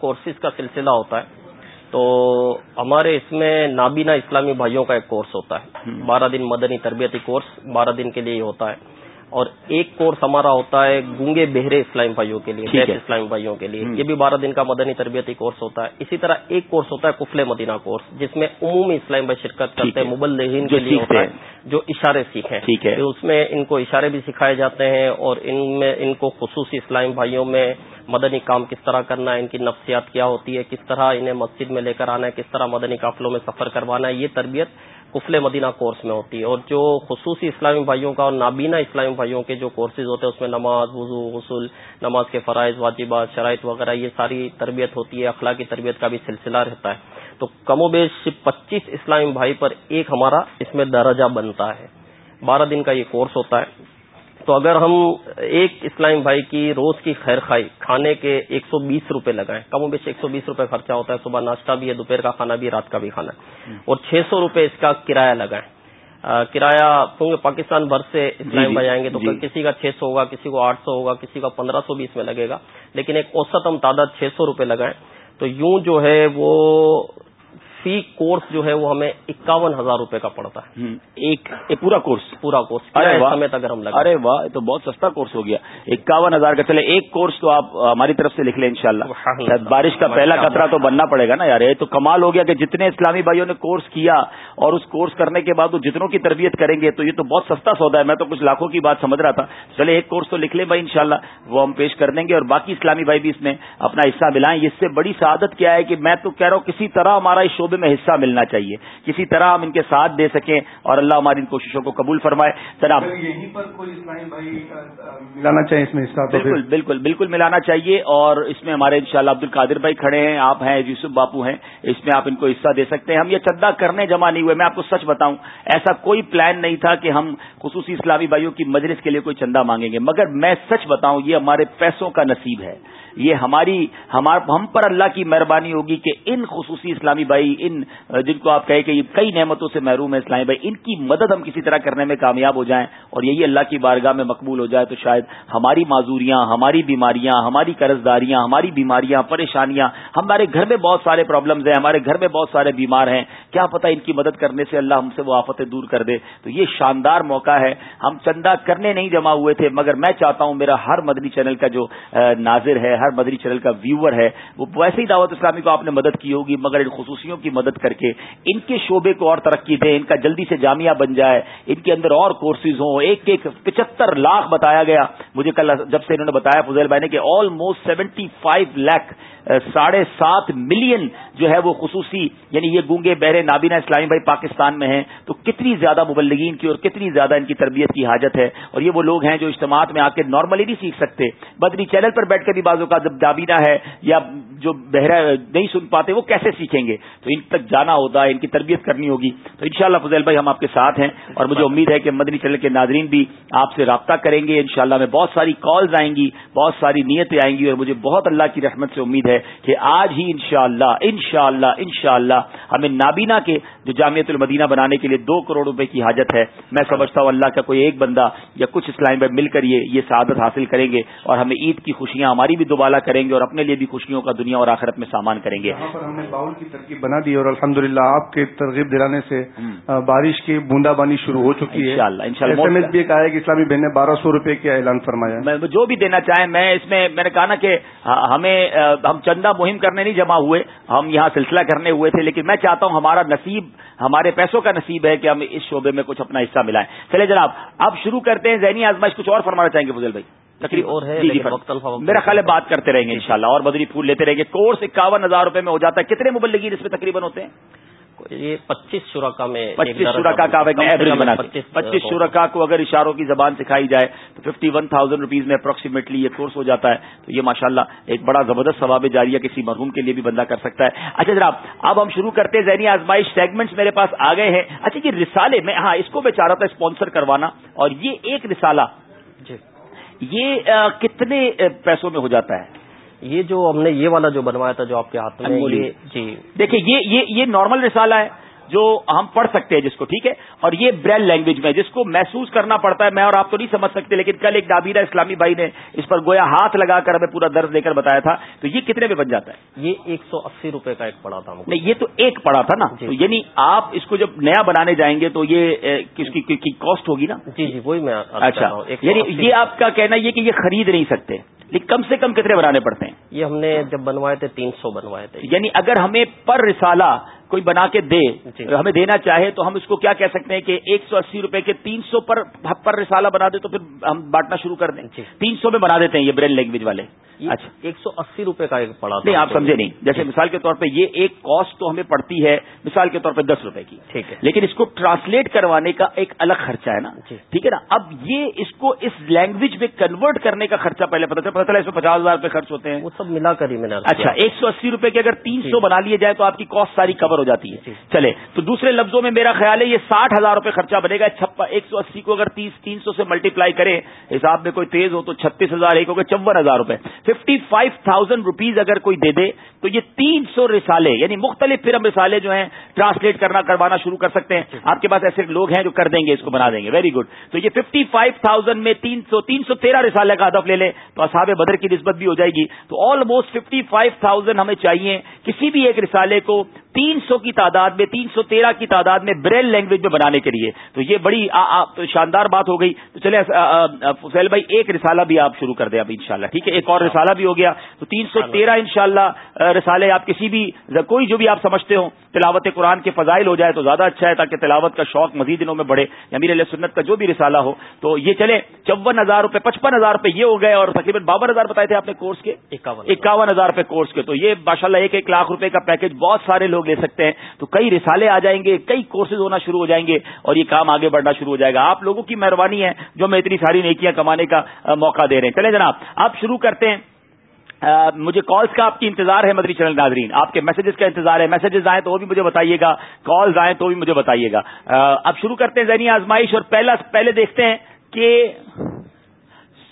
کورسز کا سلسلہ ہوتا ہے۔ تو ہمارے اس میں نابینا اسلامی بھائیوں کا ایک کورس ہوتا ہے۔ بارہ دن مدنی تربیتی کورس بارہ دن کے لیے ہوتا ہے۔ اور ایک کورس ہمارا ہوتا ہے گونگے بہرے اسلام بھائیوں کے لیے اسلامی بھائیوں کے لیے۔ یہ بھی بارہ دن کا مدنی تربیتی کورس ہوتا ہے۔ اسی طرح ایک کورس ہوتا ہے کفل مدینہ کورس جس میں عمومی اسلام بھائی شرکت کرتے ہیں مبلغین کے لیے ہوتا ہے جو اشارے سیکھیں۔ ٹھیک ہے۔ اس میں ان کو اشارے بھی سکھائے جاتے ہیں اور ان میں ان کو خصوصی اسلام بھائیوں میں مدنی کام کس طرح کرنا ہے ان کی نفسیات کیا ہوتی ہے کس طرح انہیں مسجد میں لے کر آنا ہے کس طرح مدنی قافلوں میں سفر کروانا ہے یہ تربیت کفل مدینہ کورس میں ہوتی ہے اور جو خصوصی اسلامی بھائیوں کا اور نابینا اسلامی بھائیوں کے جو کورسز ہوتے ہیں، اس میں نماز، وضو، غسل، نماز کے فرائض، واجبات، شرائط وغیرہ، یہ ساری تربیت ہوتی ہے، اخلاقی تربیت کا بھی سلسلہ رہتا ہے۔ تو کم و بیش پچیس اسلامی بھائی پر ایک ہمارا اس میں درجہ بنتا ہے۔ بارہ دن کا یہ کورس ہوتا ہے۔ تو اگر ہم ایک اسلام بھائی کی روز کی خیر خائی کھانے کے ایک سو بیس روپے لگائیں کم و بیش ایک سو بیس روپے خرچہ ہوتا ہے صبح ناشتہ بھی ہے دوپہر کا کھانا بھی رات کا بھی کھانا ہے۔ اور چھ سو روپے اس کا کرایہ لگائیں۔ کرایہ کیونکہ پاکستان بھر سے اسلام جی، بھائی آئیں گے تو جی۔ کسی کا چھ سو ہوگا کسی کو آٹھ سو ہوگا کسی کا پندرہ سو بیس میں لگے گا۔ لیکن ایک اوسط تعداد چھ سو روپے لگائیں۔ تو یوں جو ہے وہ فی کورس جو ہے وہ ہمیں اکاون ہزار روپے کا پڑتا ہے۔ ایک پورا کورس؟ پورا کورس۔ سمیت اگر ہم لگا؟ ارے واہ تو بہت سستا کورس ہو گیا۔ اکاون ہزار کا چلے ایک کورس تو آپ ہماری طرف سے لکھ لیں انشاءاللہ۔ بارش کا پہلا خطرہ تو بننا پڑے گا نا یار یہ تو کمال ہو گیا کہ جتنے اسلامی بھائیوں نے کورس کیا اور اس کورس کرنے کے بعد وہ جتنوں کی تربیت کریں گے تو یہ تو بہت سستا سودا ہے۔ میں تو کچھ لاکھوں کی بات سمجھ رہا تھا۔ چلے ایک کورس تو لکھ لیں بھائی انشاءاللہ وہ ہم پیش کر دیں گے اور باقی اسلامی بھائی بھی اس میں اپنا حصہ ملائیں۔ اس سے بڑی سعادت کیا ہے کہ میں تو کہہ رہا ہوں کسی طرح ہمارا اس شعبے میں حصہ ملنا چاہیے۔ کسی طرح ہم ان کے ساتھ دے سکیں اور اللہ ہماری ان کوششوں کو قبول فرمائے۔ جناب یہیں پر کوئی ملانا چاہیے اس میں بالکل بالکل بالکل ملانا چاہیے اور اس میں ہمارے ان شاء اللہ عبد القادر بھائی کھڑے ہیں آپ ہیں یوسف باپو ہیں اس میں آپ ان کو حصہ دے سکتے ہیں۔ ہم یہ چندہ کرنے جمع نہیں ہوئے میں آپ کو سچ بتاؤں ایسا کوئی پلان نہیں تھا کہ ہم خصوصی اسلامی بھائیوں کی مجلس کے لیے کوئی چندہ مانگیں گے۔ مگر میں سچ بتاؤں یہ ہمارے پیسوں کا نصیب ہے۔ یہ ہماری ہم پر اللہ کی مہربانی ہوگی کہ ان خصوصی اسلامی بھائی، ان جن کو آپ کہیں کہ یہ کئی نعمتوں سے محروم ہے اسلامی بھائی، ان کی مدد ہم کسی طرح کرنے میں کامیاب ہو جائیں اور یہی اللہ کی بارگاہ میں مقبول ہو جائے تو شاید ہماری معذوریاں، ہماری بیماریاں، ہماری قرض داریاں ہماری بیماریاں، پریشانیاں، ہمارے گھر میں بہت سارے پرابلمز ہیں، ہمارے گھر میں بہت سارے بیمار ہیں، کیا پتہ ان کی مدد کرنے سے اللہ ہم سے وہ آفتیں دور کر دے؟ تو یہ شاندار موقع ہے۔ ہم چندہ کرنے نہیں جمع ہوئے تھے، مگر میں چاہتا ہوں میرا ہر مدنی چینل کا جو ناظر ہے ہر مدری چینل کا ویور ہے، وہ ویسے ہی دعوت اسلامی کو آپ نے مدد کی ہوگی، مگر ان خصوصیوں کی مدد کر کے، ان کے شعبے کو اور ترقی دیں، ان کا جلدی سے جامعہ بن جائے، ان کے اندر اور کورسز ہوں، ایک ایک پچہتر لاکھ بتایا گیا۔ مجھے کل جب سے انہوں نے بتایا فضیل بھائی نے کہ آلموسٹ سیونٹی فائیو لاکھ ساڑھے سات ملین جو ہے وہ خصوصی یعنی یہ گونگے، بہرے، نابینا اسلامی بھائی پاکستان میں ہیں، تو کتنی زیادہ مبلگین کی اور کتنی زیادہ ان کی تربیت کی حاجت ہے؟ اور یہ وہ لوگ ہیں جو اجتماعات میں آ کے نارملی نہیں سیکھ سکتے۔ بدنی چینل پر بیٹھ کر بھی بازو کا جب نابینا ہے یا جو بہرا نہیں سن پاتے، وہ کیسے سیکھیں گے؟ تو ان تک جانا ہوتا ہے ان کی تربیت کرنی ہوگی۔ تو انشاءاللہ فضیل بھائی ہم آپ کے ساتھ ہیں اور مجھے امید ہے کہ مدنی چینل کے ناظرین بھی آپ سے رابطہ کریں گے۔ انشاءاللہ میں بہت ساری کالز آئیں گی، بہت ساری نیتیں آئیں گی اور مجھے بہت اللہ کی رحمت سے امید ہے کہ آج ہی انشاءاللہ انشاءاللہ انشاءاللہ ہمیں نابینا کے جو جامعت المدینہ بنانے کے لیے دو کروڑ روپے کی حاجت ہے میں سمجھتا ہوں اللہ کا کوئی ایک بندہ یا کچھ اسلام بھائی مل کر یہ یہ سعادت حاصل کریں گے اور ہمیں عید کی خوشیاں ہماری بھی دوبالا کریں گے اور اپنے لیے بھی خوشیوں کا دنیا اور آخرت میں سامان کریں گے۔ پر ہم نے باؤل کی ترکیب بنا دی اور الحمد آپ کے ترغیب دلانے سے بارش کی بوندا بانی شروع ہو چکی ہے۔ بھی کہا ہے کہ اسلامی بہن نے بارہ سو روپے کا اعلان فرمایا۔ جو بھی دینا چاہیں میں اس میں میں نے کہا نا کہ ہمیں ہم چندہ مہم کرنے نہیں جمع ہوئے ہم یہاں سلسلہ کرنے ہوئے تھے لیکن میں چاہتا ہوں ہمارا نصیب ہمارے پیسوں کا نصیب ہے کہ ہم اس شعبے میں کچھ اپنا حصہ ملائیں۔ چلے جناب اب شروع کرتے ہیں ذہنی آزمائش کچھ اور فرمانا چاہیں گے فضل بھائی؟ تقریب اور ہے جی جی میرا خیال ہے بات کرتے رہیں گے انشاءاللہ اور بدری پھول لیتے رہیں گے۔ کورس اکاون ہزار روپے میں ہو جاتا ہے۔ کتنے مبلگین اس میں تقریباً ہوتے ہیں؟ یہ پچیس شرکا میں پچیس شرکا کا ایوریج بنا پچیس شرکا کو اگر اشاروں کی زبان سکھائی جائے تو ففٹی ون تھاؤزینڈ روپیز میں اپروکسیمیٹلی یہ کورس ہو جاتا ہے۔ تو یہ ماشاء اللہ ایک بڑا زبردست ثواب جاریہ کسی مرحوم کے لیے بھی بندہ کر سکتا ہے۔ اچھا جناب اب ہم شروع کرتے ہیں۔ ذہنی آزمائش سیگمنٹس میرے پاس آ گئے ہیں۔ اچھا یہ رسالے میں ہاں اس کو میں چاہ رہا تھا اسپانسر کروانا۔ اور یہ ایک رسالہ جی۔ یہ کتنے پیسوں میں ہو جاتا ہے؟ یہ جو ہم نے یہ والا جو بنوایا تھا جو آپ کے ہاتھ میں جی۔ دیکھیے یہ یہ نارمل رسالہ ہے۔ جو ہم پڑھ سکتے ہیں جس کو ٹھیک ہے؟ اور یہ بریل لینگویج میں جس کو محسوس کرنا پڑتا ہے میں اور آپ تو نہیں سمجھ سکتے لیکن کل ایک دابیرہ اسلامی بھائی نے اس پر گویا ہاتھ لگا کر ہمیں پورا درد لے کر بتایا تھا۔ تو یہ کتنے میں بن جاتا ہے؟ یہ ایک سو اسی روپے کا ایک پڑا تھا نہیں یہ تو ایک پڑا تھا نا۔ جی۔ تو یعنی آپ اس کو جب نیا بنانے جائیں گے تو یہ کس کی کاسٹ ہوگی نا؟ جی جی وہی میں اچھا۔ یعنی یہ آپ کا کہنا یہ کہ یہ خرید نہیں سکتے لیکن کم سے کم کتنے بنانے پڑتے ہیں؟ یہ ہم نے جب بنوائے تھے تین سو بنوائے تھے۔ یعنی اگر ہمیں پر رسالہ کوئی بنا کے دے جی۔ ہمیں دینا چاہے تو ہم اس کو کیا کہہ سکتے ہیں کہ ایک سو اسی روپے کے تین سو پر پر رسالہ بنا دے تو پھر ہم بانٹنا شروع کر دیں جی۔ تین سو میں بنا دیتے ہیں یہ برین لینگویج والے اچھا۔ ایک سو اسی روپے کا ایک پڑا نہیں آپ سمجھے نہیں۔ جیسے جی۔ مثال کے طور پہ یہ ایک کاسٹ تو ہمیں پڑتی ہے مثال کے طور پہ دس روپے کی۔ ٹھیک ہے۔ لیکن اس کو ٹرانسلیٹ کروانے کا ایک الگ خرچہ ہے نا۔ ٹھیک ہے نا؟ اب یہ اس کو اس لینگویج میں کنورٹ کرنے کا خرچہ پہلے پتا چلا۔ پتا چلا اس میں پچاس ہزار روپے خرچ ہوتے ہیں۔ وہ سب ملا کر ہی میں اچھا ایک سو اسی روپے کے اگر تین سو بنا لیے جائے تو آپ کی کاسٹ ساری کور ہو جاتی ہے۔ چلے تو دوسرے لفظوں میں میرا خیال ہے یہ ساٹھ ہزار روپے خرچہ بنے گا۔ چھپا ایک سو اسی کو اگر تیس تین سو سے ملٹی کرے حساب میں کوئی تیز ہو تو چھتیس ہزار ایک ہوگا چون ہزار روپے۔ ففٹی فائیو تھاؤزینڈ روپیز اگر کوئی دے دے، تو یہ تین سو رسالے یعنی مختلف پھر ہم رسالے جو ہیں ٹرانسلیٹ کرنا، کروانا شروع کر سکتے ہیں۔ آپ کے پاس ایسے لوگ ہیں جو کر دیں گے، اس کو بنا دیں گے۔ ویری گڈ تو یہ ففٹی فائیو تھاؤزینڈ میں تین سو تین سو تیرہ رسالے کا ہدف لے لیں تو اصحاب بدر کی نسبت بھی ہو جائے گی۔ تو آلموسٹ ففٹی فائیو تھاؤزینڈ ہمیں چاہیے، کسی بھی ایک رسالے کو تین سو کی تعداد میں تین سو تیرہ کی تعداد میں بریل لینگویج میں بنانے کے لیے۔ تو یہ بڑی شاندار بات ہو گئی۔ تو چلے فیل بھائی ایک رسالہ بھی آپ شروع کر دیں اب انشاءاللہ ٹھیک ہے؟ ایک اور رسالہ بھی ہو گیا۔ تو تین سو تیرہ ان شاء اللہ رسالے آپ کسی بھی کوئی جو بھی آپ سمجھتے ہو تلاوت قرآن کے فضائل ہو جائے تو زیادہ اچھا ہے تاکہ تلاوت کا شوق مزید دنوں میں بڑھے۔ یا میر علیہ سنت کا جو بھی رسالہ ہو۔ تو یہ چلے چون ہزار روپے پچپن ہزار روپے یہ ہو گئے اور تقریباً باون ہزار بتائے تھے آپ نے کورس کے؟ اکاون ہزار۔ روپے کورس کے۔ تو یہ ماشاء ایک ایک لاکھ روپے کا پیکج بہت سارے لوگ لوگ لے سکتے ہیں تو کئی رسالے آ جائیں گے، کئی کورسز ہونا شروع ہو جائیں گے اور یہ کام آگے بڑھنا شروع ہو جائے گا۔ آپ لوگوں کی مہربانی ہے جو میں اتنی ساری نیکیاں کمانے کا موقع دے رہے ہیں۔ چلے جناب، آپ شروع کرتے ہیں۔ مجھے کالز کا آپ کی انتظار ہے مدری چینل ناظرین۔ آپ کے میسجز کا انتظار ہے۔ میسجز آئیں تو وہ بھی مجھے بتائیے گا۔ کالز آئیں تو بھی مجھے بتائیے گا۔ اب شروع کرتے ہیں ذہنی آزمائش اور پہلا، پہلے دیکھتے ہیں کہ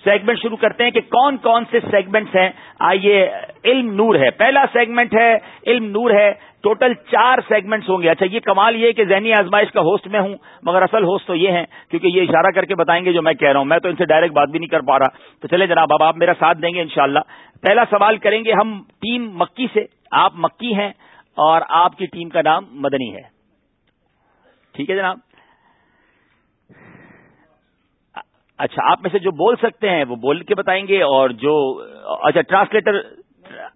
سیگمنٹ شروع کرتے ہیں کہ کون کون سے سیگمنٹس ہیں۔ آئیے، علم نور ہے۔ پہلا سیگمنٹ ہے، علم نور ہے۔ ٹوٹل چار سیگمنٹس ہوں گے۔ اچھا یہ کمال یہ کہ ذہنی آزمائش کا ہوسٹ میں ہوں، مگر اصل ہوسٹ تو یہ ہے کیونکہ یہ اشارہ کر کے بتائیں گے جو میں کہہ رہا ہوں۔ میں تو ان سے ڈائریکٹ بات بھی نہیں کر پا رہا۔ تو چلے جناب، اب آپ میرا ساتھ دیں گے انشاءاللہ۔ پہلا سوال کریں گے ہم ٹیم مکی سے۔ آپ مکی ہیں اور آپ کی ٹیم کا نام مدنی ہے۔ ٹھیک ہے جناب؟ اچھا آپ میں سے جو بول سکتے ہیں وہ بول کے بتائیں گے اور جو اچھا ٹرانسلیٹر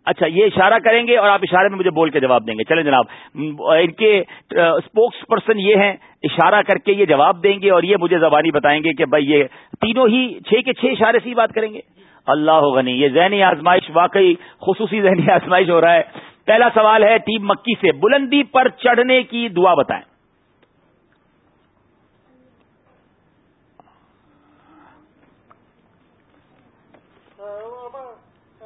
اچھا یہ اشارہ کریں گے اور آپ اشارے میں مجھے بول کے جواب دیں گے۔ چلیں جناب، ان کے اسپوکس پرسن یہ ہیں، اشارہ کر کے یہ جواب دیں گے اور یہ مجھے زبانی بتائیں گے کہ بھائی یہ تینوں ہی چھ کے چھ اشارے سے ہی بات کریں گے۔ اللہ غنی، یہ ذہنی آزمائش، واقعی خصوصی ذہنی آزمائش ہو رہا ہے۔ پہلا سوال ہے، ٹیم مکی سے بلندی پر چڑھنے کی دعا بتائیں۔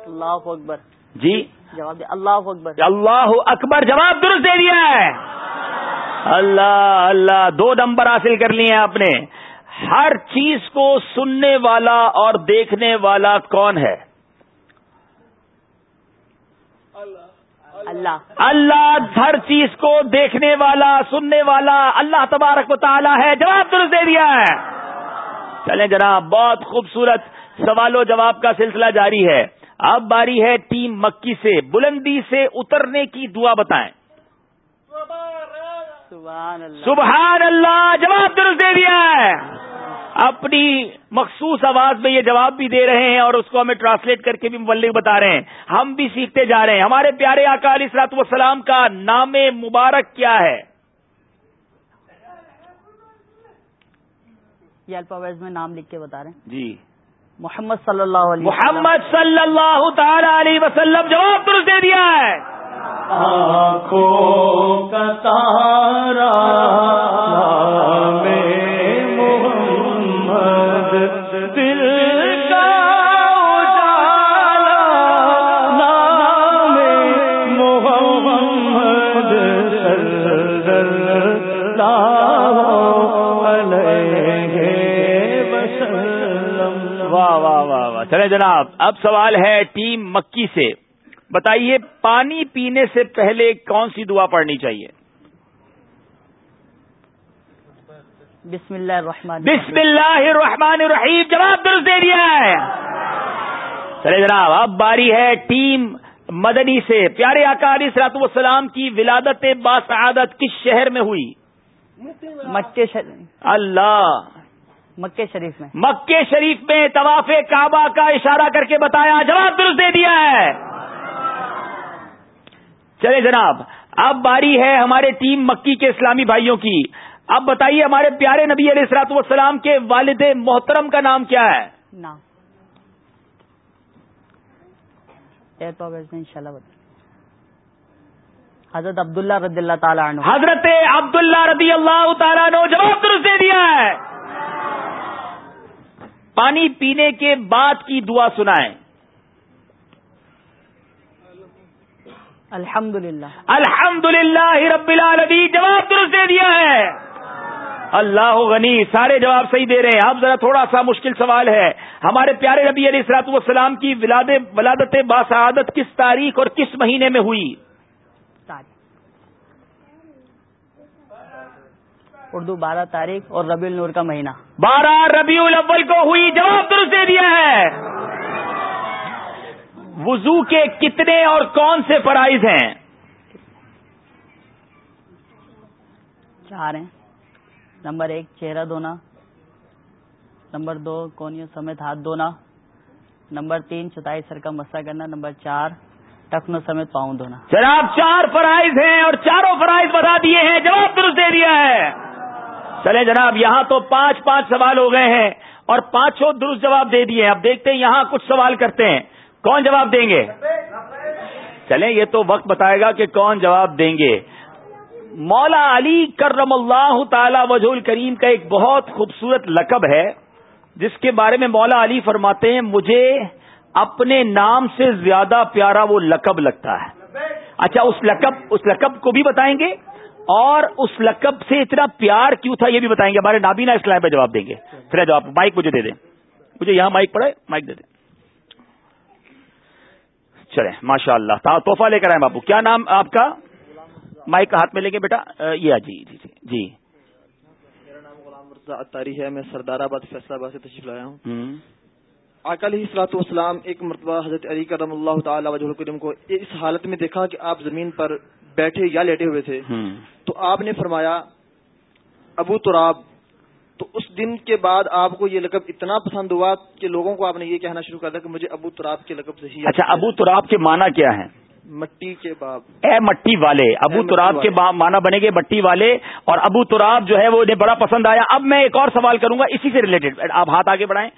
اللہ اکبر۔ جی؟ جواب اللہ اکبر۔ اللہ اکبر جواب درست دے دیا ہے۔ اللہ اللہ دو نمبر حاصل کر لیے آپ نے۔ ہر چیز کو سننے والا اور دیکھنے والا کون ہے؟ اللہ۔ اللہ ہر چیز کو دیکھنے والا سننے والا اللہ تبارک و تعالی ہے۔ جواب درست دے دیا ہے۔ چلیں جناب بہت خوبصورت سوال و جواب کا سلسلہ جاری ہے۔ اب باری ہے ٹیم مکی سے بلندی سے اترنے کی دعا بتائیں۔ سبحان اللہ جواب درست دے دیا ہے۔ اپنی مخصوص آواز میں یہ جواب بھی دے رہے ہیں اور اس کو ہمیں ٹرانسلیٹ کر کے بھی مبلغ بتا رہے ہیں۔ ہم بھی سیکھتے جا رہے ہیں۔ ہمارے پیارے علیہ اسرات وسلام کا نام مبارک کیا ہے؟ یہ الفاظ میں نام لکھ کے بتا رہے ہیں۔ جی۔ محمد صلی اللہ علیہ محمد صلی اللہ تعالی علیہ وسلم جواب درست دے دیا ہے۔ چلے جناب اب سوال ہے ٹیم مکی سے۔ بتائیے پانی پینے سے پہلے کون سی دعا پڑھنی چاہیے؟ بسم اللہ الرحمن بسم اللہ الرحمن الرحیم۔ جواب درست دے دیا ہے۔ چلے جناب اب باری ہے ٹیم مدنی سے۔ پیارے آکا علی سرات والسلام کی ولادت باسعادت کس شہر میں ہوئی؟ مکے اللہ۔ مکے شریف میں۔ مکے شریف میں طواف کعبہ کا اشارہ کر کے بتایا جواب درست دے دیا ہے۔ چلے جناب اب باری ہے ہمارے ٹیم مکی کے اسلامی بھائیوں کی۔ اب بتائیے ہمارے پیارے نبی علیہ السلاط والسلام کے والد محترم کا نام کیا ہے؟ نام حضرت عبداللہ رضی اللہ تعالیٰ عنہ۔ حضرت عبداللہ رضی اللہ تعالیٰ عنہ جواب درست دے دیا ہے۔ پانی پینے کے بعد کی دعا سنائیں۔ الحمد للہ الحمد للہ رب العالمین جواب درست دے دیا ہے۔ اللہ غنی سارے جواب صحیح دے رہے ہیں۔ اب ذرا تھوڑا سا مشکل سوال ہے۔ ہمارے پیارے نبی علیہ السلاط والسلام کی ولادت باسعادت کس تاریخ اور کس مہینے میں ہوئی؟ اردو بارہ تاریخ اور ربی النور کا مہینہ۔ بارہ ربیع الاول کو ہوئی جواب درست دے دیا ہے۔ وضو کے کتنے اور کون سے فرائض ہیں؟ چار ہیں۔ نمبر ایک چہرہ دھونا۔ نمبر دو کونیوں سمیت ہاتھ دھونا۔ نمبر تین چتائی سر کا مسا کرنا۔ نمبر چار ٹخنوں سمیت پاؤں دھونا۔ جناب چار فرائض ہیں اور چاروں فرائض بتا دیے ہیں۔ جواب درست دے دیا ہے۔ چلے جناب، یہاں تو پانچ پانچ سوال ہو گئے ہیں اور پانچوں درست جواب دے دیے اب دیکھتے ہیں یہاں کچھ سوال کرتے ہیں۔ کون جواب دیں گے؟ چلیں، یہ تو وقت بتائے گا کہ کون جواب دیں گے۔ مولا علی کرم اللہ تعالی وجہ کریم کا ایک بہت خوبصورت لقب ہے، جس کے بارے میں مولا علی فرماتے ہیں، مجھے اپنے نام سے زیادہ پیارا وہ لقب لگتا ہے۔ اچھا اس لقب اس لقب کو بھی بتائیں گے؟ اور اس لقب سے اتنا پیار کیوں تھا یہ بھی بتائیں گے ہمارے نابینا اسلام پہ جواب دیں گے۔ پھر جواب مائک مجھے دے دیں۔ مجھے یہاں مائک پڑے مائک دے دیں۔ چلے ماشاء اللہ تحفہ لے کر آئے باپو۔ کیا نام آپ کا؟ مائک ہاتھ میں لیں گے بیٹا؟ یہ جی جی جی جی۔ میرا نام غلام اتاری ہے میں سردار آباد فیصلہ آباد سے تشریف لایا ہوں۔ اکال ہی سلاط والسلام ایک مرتبہ حضرت علی کرم اللہ تعالی وجہ الکریم کو اس حالت میں دیکھا کہ آپ زمین پر بیٹھے یا لیٹے ہوئے تھے تو آپ نے فرمایا ابو تراب تو اس دن کے بعد آپ کو یہ لقب اتنا پسند ہوا کہ لوگوں کو آپ نے یہ کہنا شروع کر دیا کہ مجھے ابو تراب کے لقب سے ہی اچھا ابو تراب کے معنی کیا ہے مٹی کے باپ۔ اے مٹی والے ابو تراب کے معنی بنے گے مٹی والے اور ابو تراب جو ہے وہ انہیں بڑا پسند آیا۔ اب میں ایک اور سوال کروں گا اسی سے ریلیٹڈ آپ ہاتھ آگے بڑھائیں۔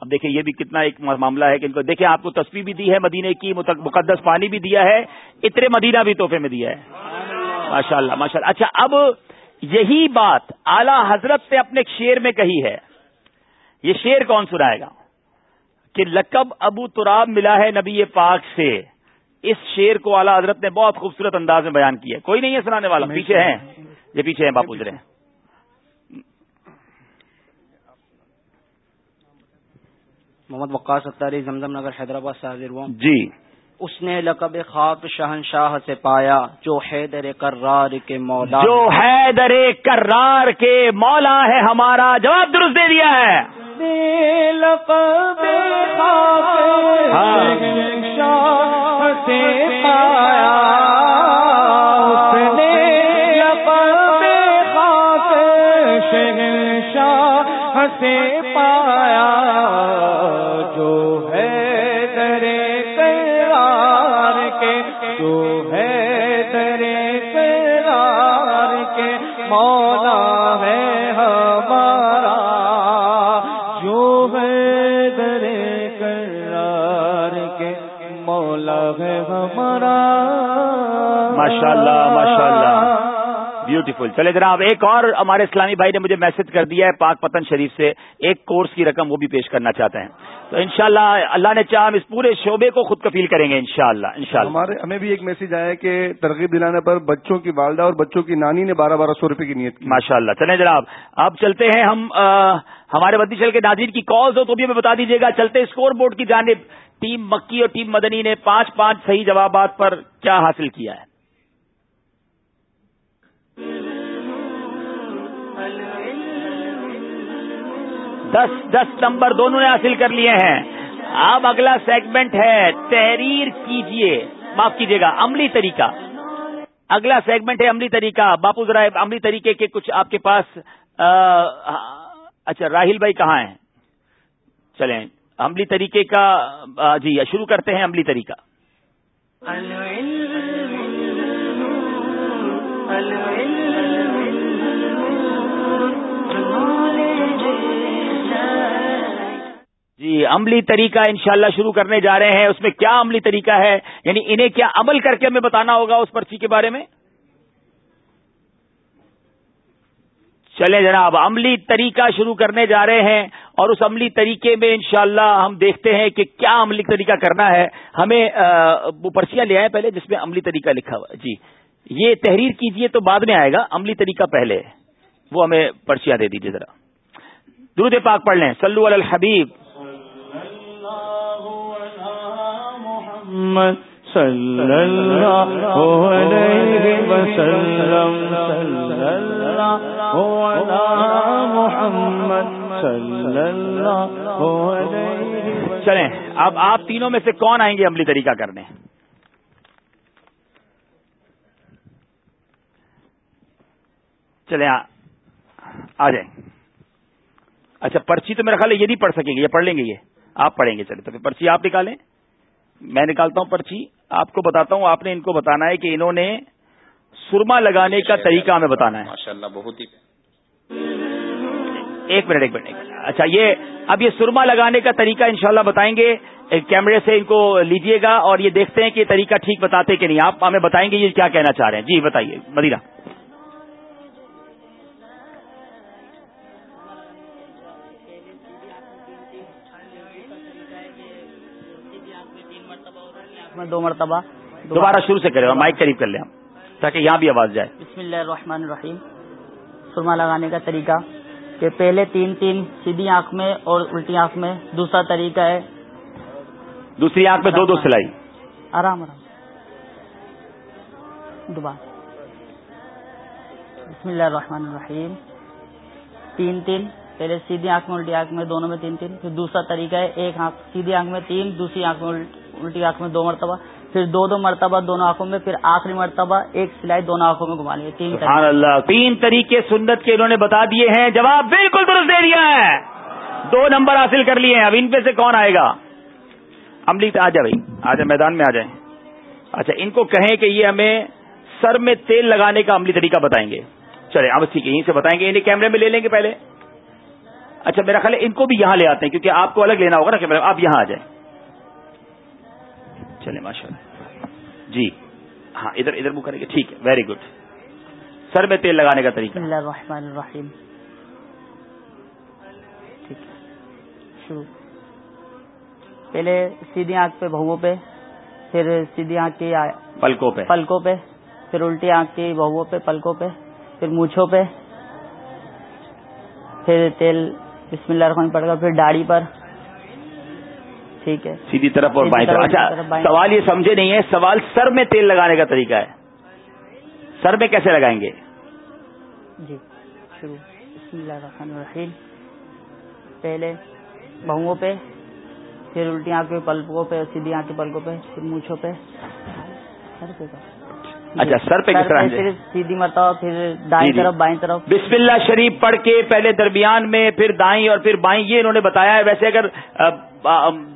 اب دیکھیں یہ بھی کتنا ایک معاملہ ہے کہ ان کو دیکھیں آپ کو تصویر بھی دی ہے مدینے کی مقدس پانی بھی دیا ہے اتنے مدینہ بھی تحفے میں دیا ہے۔ ماشاء اللہ ماشاء اللہ اچھا اب یہی بات اعلی حضرت سے اپنے شیر میں کہی ہے۔ یہ شیر کون سنائے گا؟ کہ لقب ابو تراب ملا ہے نبی پاک سے۔ اس شیر کو اعلی حضرت نے بہت خوبصورت انداز میں بیان کیا کوئی نہیں ہے سنانے والا پیچھے ہیں۔ یہ پیچھے ہیں باپو جرے محمد وقاص ستاری زمزم نگر حیدرآباد سے حاضر ہوا جی۔ اس نے لقب خاک شہنشاہ سے پایا جو حیدر کرار کے مولا جو حیدر کرار کے مولا ہے ہمارا جواب درست دے دیا ہے۔ لقب شاہ سے پایا سے مولا ہے ہمارا ماشاء اللہ ماشاء اللہ بیوٹیفل چلے جناب ایک اور ہمارے اسلامی بھائی نے مجھے میسج کر دیا ہے پاک پتن شریف سے ایک کورس کی رقم وہ بھی پیش کرنا چاہتے ہیں۔ تو انشاءاللہ اللہ نے چاہ ہم اس پورے شعبے کو خود کفیل کریں گے انشاءاللہ انشاءاللہ۔ ہمارے ہمیں بھی ایک میسج آیا کہ ترغیب دلانے پر بچوں کی والدہ اور بچوں کی نانی نے بارہ بارہ سو روپے کی نیت کی۔ ماشاء اللہ چلے جناب اب چلتے ہیں ہم ہمارے بدی چل کے ناظرین کی کالز ہو تو بھی ہمیں بتا دیجیے گا۔ چلتے اسکور بورڈ کی جانب۔ ٹیم مکی اور ٹیم مدنی نے پانچ پانچ صحیح جوابات پر کیا حاصل کیا ہے؟ دس دس نمبر دونوں نے حاصل کر لیے ہیں۔ اب اگلا سیگمنٹ ہے، تحریر کیجیے۔ معاف کیجیے گا، عملی طریقہ۔ اگلا سیگمنٹ ہے، عملی طریقہ۔ باپو ذرا عملی طریقے کے کچھ آپ کے پاس اچھا راہل بھائی کہاں ہیں؟ چلیں۔ عملی طریقے کا جی شروع کرتے ہیں عملی طریقہ۔ جی عملی طریقہ انشاءاللہ شروع کرنے جا رہے ہیں۔ اس میں کیا عملی طریقہ ہے؟ یعنی انہیں کیا عمل کر کے ہمیں بتانا ہوگا اس پرچی کے بارے میں؟ چلیں جناب، عملی طریقہ شروع کرنے جا رہے ہیں۔ اور اس عملی طریقے میں انشاءاللہ ہم دیکھتے ہیں کہ کیا عملی طریقہ کرنا ہے ہمیں وہ پرچیاں لے آئے پہلے جس میں عملی طریقہ لکھا ہوا جی یہ تحریر کیجیے تو بعد میں آئے گا عملی طریقہ پہلے وہ ہمیں پرچیاں دے دیجیے ذرا درود پاک پڑھ لیں سلو الحبیب محمد صلی اللہ علیہ وسلم صلی اللہ محمد چلیں اب آپ تینوں میں سے کون آئیں گے عملی طریقہ کرنے؟ چلیں آ جائیں۔ اچھا پرچی تو میرا خیال ہے یہ نہیں پڑھ سکیں گے یہ پڑھ لیں گے یہ۔ آپ پڑھیں گے چلے تو پھر پرچی آپ نکالیں۔ میں نکالتا ہوں پرچی آپ کو بتاتا ہوں آپ نے ان کو بتانا ہے کہ انہوں نے سرما لگانے کا طریقہ ہمیں بتانا ہے۔ بہت ہی ایک منٹ ایک منٹ۔ اچھا یہ اب یہ سرما لگانے کا طریقہ انشاءاللہ بتائیں گے۔ کیمرے سے ان کو لیجیے گا اور یہ دیکھتے ہیں کہ طریقہ ٹھیک بتاتے کہ نہیں۔ آپ ہمیں بتائیں گے یہ کیا کہنا چاہ رہے ہیں۔ جی بتائیے۔ مدیرہ میں دو مرتبہ۔ دوبارہ شروع سے کرے مائک قریب کر لیں ہم تاکہ یہاں بھی آواز جائے۔ بسم اللہ الرحمن الرحیم۔ سرما لگانے کا طریقہ۔ کہ پہلے تین تین سیدھی آنکھ میں اور الٹی آنکھ میں دوسرا طریقہ ہے۔ دوسری آنکھ میں دو دو سلائی۔ آرام آرام۔ دوبارہ۔ بسم اللہ الرحمن الرحیم۔ تین تین پہلے سیدھی آنکھ میں الٹی آنکھ میں دونوں میں تین تین پھر دوسرا طریقہ ہے ایک آنکھ سیدھی آنکھ میں تین دوسری آنکھ میں الٹی آنکھ میں دو مرتبہ۔ پھر دو دو مرتبہ دونوں آنکھوں میں، پھر آخری مرتبہ ایک سلائی دونوں آنکھوں میں گھما لیے تین سبحان اللہ۔ تین طریقے سنت کے انہوں نے بتا دیے ہیں۔ جواب بالکل درست دے دیا ہے۔ دو نمبر حاصل کر لیے ہیں۔ اب ان پہ سے کون آئے گا؟ عملی آ جائے بھائی۔ آ جائے میدان میں آ جائیں۔ اچھا ان کو کہیں کہ یہ ہمیں سر میں تیل لگانے کا عملی طریقہ بتائیں گے۔ چلے اب ٹھیک ہے، یہیں سے بتائیں گے۔ انہیں کیمرے میں لے لیں گے پہلے۔ اچھا میرا خیال ہے ان کو بھی یہاں لے آتے ہیں، کیونکہ آپ کو الگ لینا ہوگا نا کیمرہ آپ یہاں آ جائیں۔ چلے ماشاء اللہ جی۔ ہاں ادھر ادھر بک کریں گے۔ ٹھیک ہے ویری گڈ سر میں تیل لگانے کا طریقہ۔ اللہ الرحمن الرحیم۔ ٹھیک شروع۔ پہلے سیدھی آنکھ پہ بہو پہ پھر سیدھی آنکھ کی پلکوں پہ۔ پلکوں پہ پھر الٹی آنکھ کی بہو پہ پلکوں پہ پھر مونچھوں پہ پھر تیل بسم اللہ الرحمن پڑے گا پھر داڑھی پر۔ ٹھیک ہے؟ سیدھی طرف اور بائیں طرف۔ اچھا سوال یہ سمجھے نہیں ہے سوال سر میں تیل لگانے کا طریقہ ہے۔ سر میں کیسے لگائیں گے؟ جی شروع۔ بسم اللہ الرحمن الرحیم۔ پہلے بہوؤں پہ پھر الٹی آنکھ پہ پلکوں پہ سیدھی آنکھ کے پلکوں پہ پھر مونچھوں پہ۔ سر پہ اچھا سر پہ کس طرح سیدھی مرتبہ پھر دائیں طرف بائیں طرف۔ بسم اللہ شریف پڑھ کے پہلے درمیان میں پھر دائیں اور پھر بائیں یہ انہوں نے بتایا ہے۔ ویسے اگر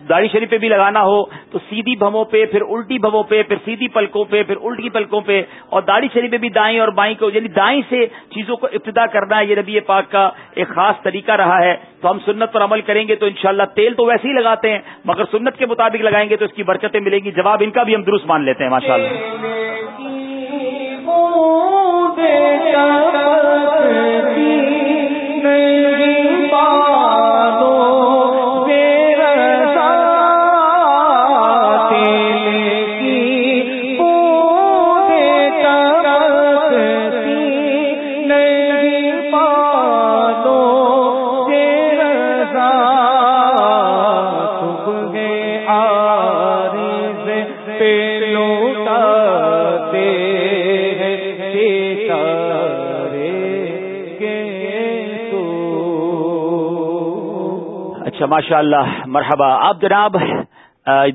داڑھی شریف پہ بھی لگانا ہو، تو سیدھی بھموں پہ، پھر الٹی بھموں پہ، پھر سیدھی پلکوں پہ، پھر الٹی پلکوں پہ، اور داڑھی شریف پہ بھی دائیں اور بائیں کو یعنی دائیں سے چیزوں کو ابتدا کرنا ہے یہ نبی پاک کا ایک خاص طریقہ رہا ہے۔ تو ہم سنت پر عمل کریں گے تو انشاءاللہ تیل تو ویسے ہی لگاتے ہیں، مگر سنت کے مطابق لگائیں گے تو اس کی برکتیں ملیں گی۔ جواب ان کا بھی ہم درست مان لیتے ہیں ماشاء اللہ ماشاء اللہ مرحبا۔ آپ جناب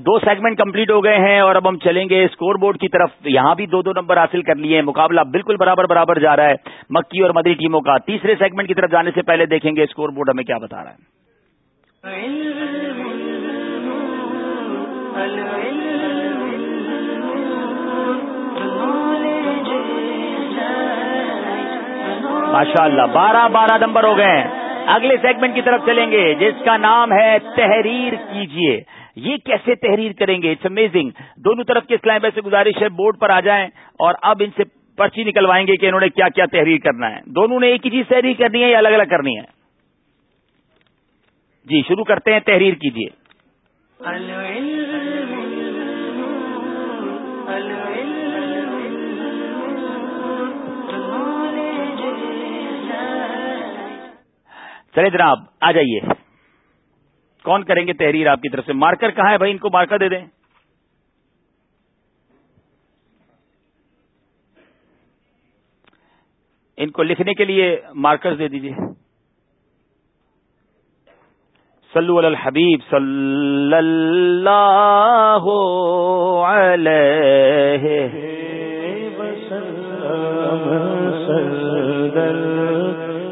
دو سیگمنٹ کمپلیٹ ہو گئے ہیں اور اب ہم چلیں گے اسکور بورڈ کی طرف۔ یہاں بھی دو دو نمبر حاصل کر لیے۔ مقابلہ بالکل برابر برابر جا رہا ہے مکی اور مدری ٹیموں کا۔ تیسرے سیگمنٹ کی طرف جانے سے پہلے دیکھیں گے اسکور بورڈ ہمیں کیا بتا رہا ہے۔ ماشاء اللہ بارہ بارہ نمبر ہو گئے ہیں۔ اگلے سیگمنٹ کی طرف چلیں گے، جس کا نام ہے تحریر کیجیے۔ یہ کیسے تحریر کریں گے؟ اٹس امیزنگ دونوں طرف کے اسلام سے گزارش ہے بورڈ پر آ جائیں اور اب ان سے پرچی نکلوائیں گے کہ انہوں نے کیا کیا تحریر کرنا ہے۔ دونوں نے ایک ہی چیز تحریر کرنی ہے یا الگ الگ کرنی ہے؟ جی شروع کرتے ہیں، تحریر کیجیے چلے جناب، آ جائیے۔ کون کریں گے تحریر آپ کی طرف سے؟ مارکر کہاں ہے بھائی؟ ان کو مارکر دے دیں۔ ان کو لکھنے کے لیے مارکر دے دیجیے صلو علی الحبیب صلی اللہ علیہ۔ وسلم، صلی اللہ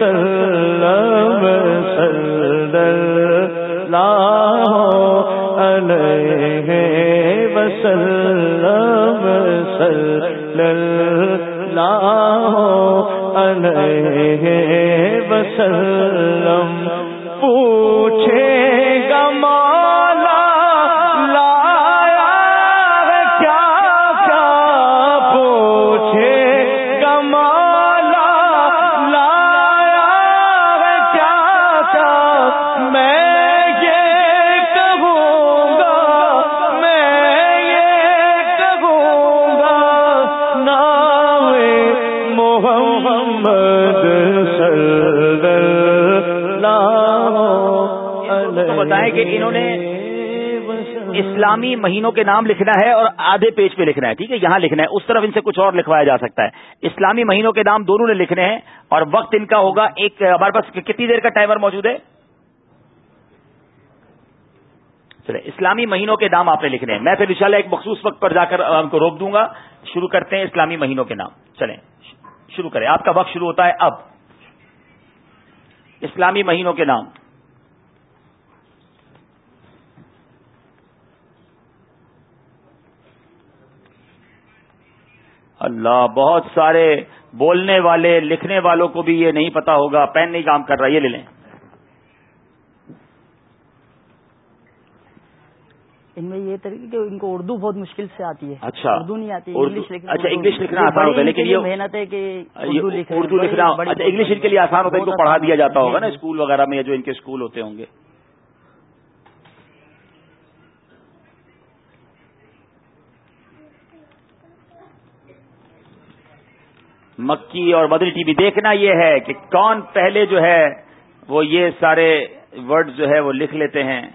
وسلم صلى عليه وسلم صلى الله عليه وسلم اسلامی مہینوں کے نام لکھنا ہے اور آدھے پیج پہ لکھنا ہے، ٹھیک ہے؟ یہاں لکھنا ہے، اس طرف ان سے کچھ اور لکھوایا جا سکتا ہے۔ اسلامی مہینوں کے نام دونوں نے لکھنے ہیں اور وقت ان کا ہوگا ایک، ہمارے پاس کتنی دیر کا ٹائمر موجود ہے؟ چلے اسلامی مہینوں کے نام آپ نے لکھنے ہیں۔ میں پھر ان ایک مخصوص وقت پر جا کر ان کو روک دوں گا۔ شروع کرتے ہیں اسلامی مہینوں کے نام۔ چلیں، شروع کریں۔ آپ کا وقت شروع ہوتا ہے اب۔ اسلامی مہینوں کے نام۔ اللہ بہت سارے بولنے والے لکھنے والوں کو بھی یہ نہیں پتا ہوگا پین نہیں کام کر رہا یہ لے لیں۔ ان میں یہ طریقے کہ ان کو اردو بہت مشکل سے آتی ہے۔ اچھا اردو نہیں آتی انگلش لکھنا اچھا انگلش لکھنا آسان ہوتا ہے لیکن یہ محنت ہے کہ اردو لکھنا اچھا انگلش ان کے لیے آسان ہوتا ہے ان کو پڑھا دیا جاتا ہوگا نا اسکول وغیرہ میں جو ان کے اسکول ہوتے ہوں گے۔ مکی اور مدری ٹی وی دیکھنا یہ ہے کہ کون پہلے جو ہے وہ یہ سارے ورڈ جو ہے وہ لکھ لیتے ہیں۔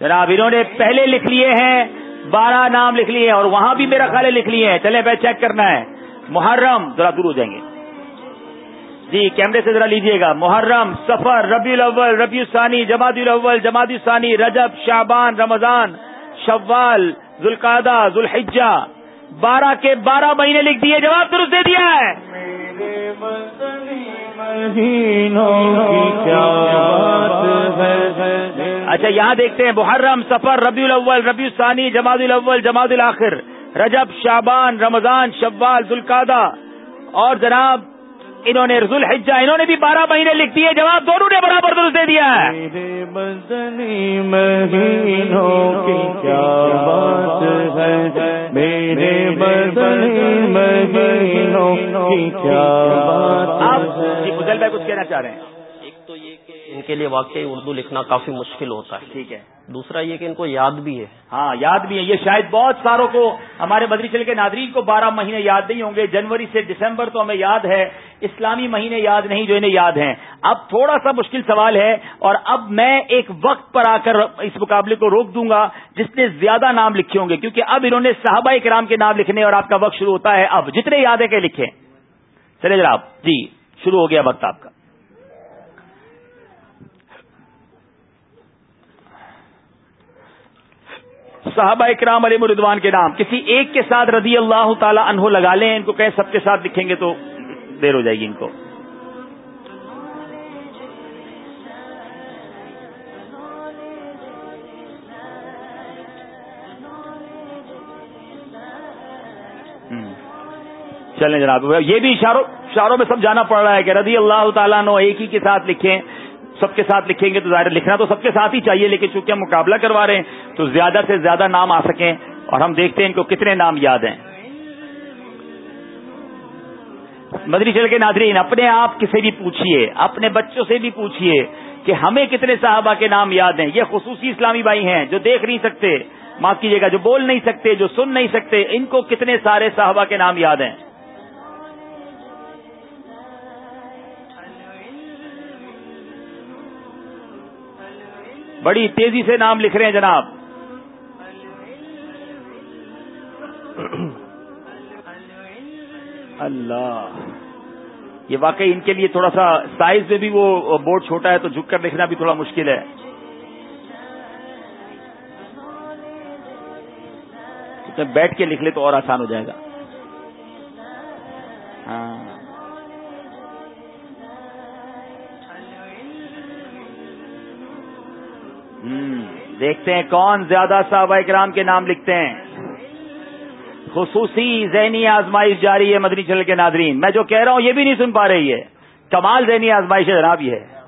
جناب، انہوں نے پہلے لکھ لیے ہیں، بارہ نام لکھ لیے ہیں اور وہاں بھی میرا خیال لکھ لیے ہیں۔ چلے بھائی چیک کرنا ہے۔ محرم، ذرا دور ہو جائیں گے۔ جی کیمرے سے ذرا لیجیے گا۔ محرم سفر ربی الاول، ربیع ثانی جماعت الاول جماعت ثانی رجب، شعبان، رمضان، شوال ذوالقادہ ذوالحجہ۔ بارہ کے بارہ مہینے لکھ دیے، جواب درست دے دیا ہے۔ اچھا یہاں دیکھتے ہیں، محرم سفر ربیع الاول، ربیع ثانی جماعت الاول جماعت الاخر، رجب، شعبان، رمضان، شوال ذوالقادہ اور جناب انہوں نے رزول حجا انہوں نے بھی بارہ مہینے لکھ دیے جواب دونوں نے برابر درست دے دیا آپ جی فضل بھائی کچھ کہنا چاہ رہے ہیں؟ تو یہ کہ ان کے لیے واقعی اردو لکھنا کافی مشکل ہوتا ہے۔ ٹھیک ہے۔ دوسرا یہ کہ ان کو یاد بھی ہے۔ ہاں یاد بھی ہے۔ یہ شاید بہت ساروں کو ہمارے بدری چل کے ناظرین کو بارہ مہینے یاد نہیں ہوں گے۔ جنوری سے دسمبر تو ہمیں یاد ہے۔ اسلامی مہینے یاد نہیں جو انہیں یاد ہیں۔ اب تھوڑا سا مشکل سوال ہے اور اب میں ایک وقت پر آ کر اس مقابلے کو روک دوں گا جس نے زیادہ نام لکھے ہوں گے۔ کیونکہ اب انہوں نے صحابہ کرام کے نام لکھنے اور آپ کا وقت شروع ہوتا ہے۔ اب جتنے یاد ہے کہ لکھیں۔ چلے جناب جی شروع ہو گیا وقت آپ کا۔ صحابہ اکرام علی مردوان کے نام، کسی ایک کے ساتھ رضی اللہ تعالی عنہ لگا لیں، ان کو کہیں سب کے ساتھ لکھیں گے تو دیر ہو جائے گی ان کو۔ چلیں جناب، یہ بھی اشاروں اشاروں میں سب جانا پڑ رہا ہے کہ رضی اللہ تعالیٰ نو ایک ہی کے ساتھ لکھیں۔ سب کے ساتھ لکھیں گے تو ظاہر لکھنا تو سب کے ساتھ ہی چاہیے، لیکن چونکہ ہم مقابلہ کروا رہے ہیں، تو زیادہ سے زیادہ نام آ سکیں اور ہم دیکھتے ہیں ان کو کتنے نام یاد ہیں۔ مدری چل کے ناظرین، اپنے آپ کسی بھی پوچھیے اپنے بچوں سے بھی پوچھیے کہ ہمیں کتنے صحابہ کے نام یاد ہیں۔ یہ خصوصی اسلامی بھائی ہیں جو دیکھ نہیں سکتے، معاف کیجیے گا، جو بول نہیں سکتے، جو سن نہیں سکتے، ان کو کتنے سارے صحابہ کے نام یاد ہیں۔ بڑی تیزی سے نام لکھ رہے ہیں جناب۔ اللہ۔ یہ واقعی ان کے لیے تھوڑا سا سائز میں بھی وہ بورڈ چھوٹا ہے تو جھک کر لکھنا بھی تھوڑا مشکل ہے۔ بیٹھ کے لکھ لے تو اور آسان ہو جائے گا۔ ہاں۔ دیکھتے ہیں کون زیادہ صحابہ اکرام کے نام لکھتے ہیں۔ خصوصی ذہنی آزمائش جاری ہے مدنی چل کے ناظرین۔ میں جو کہہ رہا ہوں، یہ بھی نہیں سن پا رہی ہے۔ کمال ذہنی آزمائش جناب یہ۔ ہے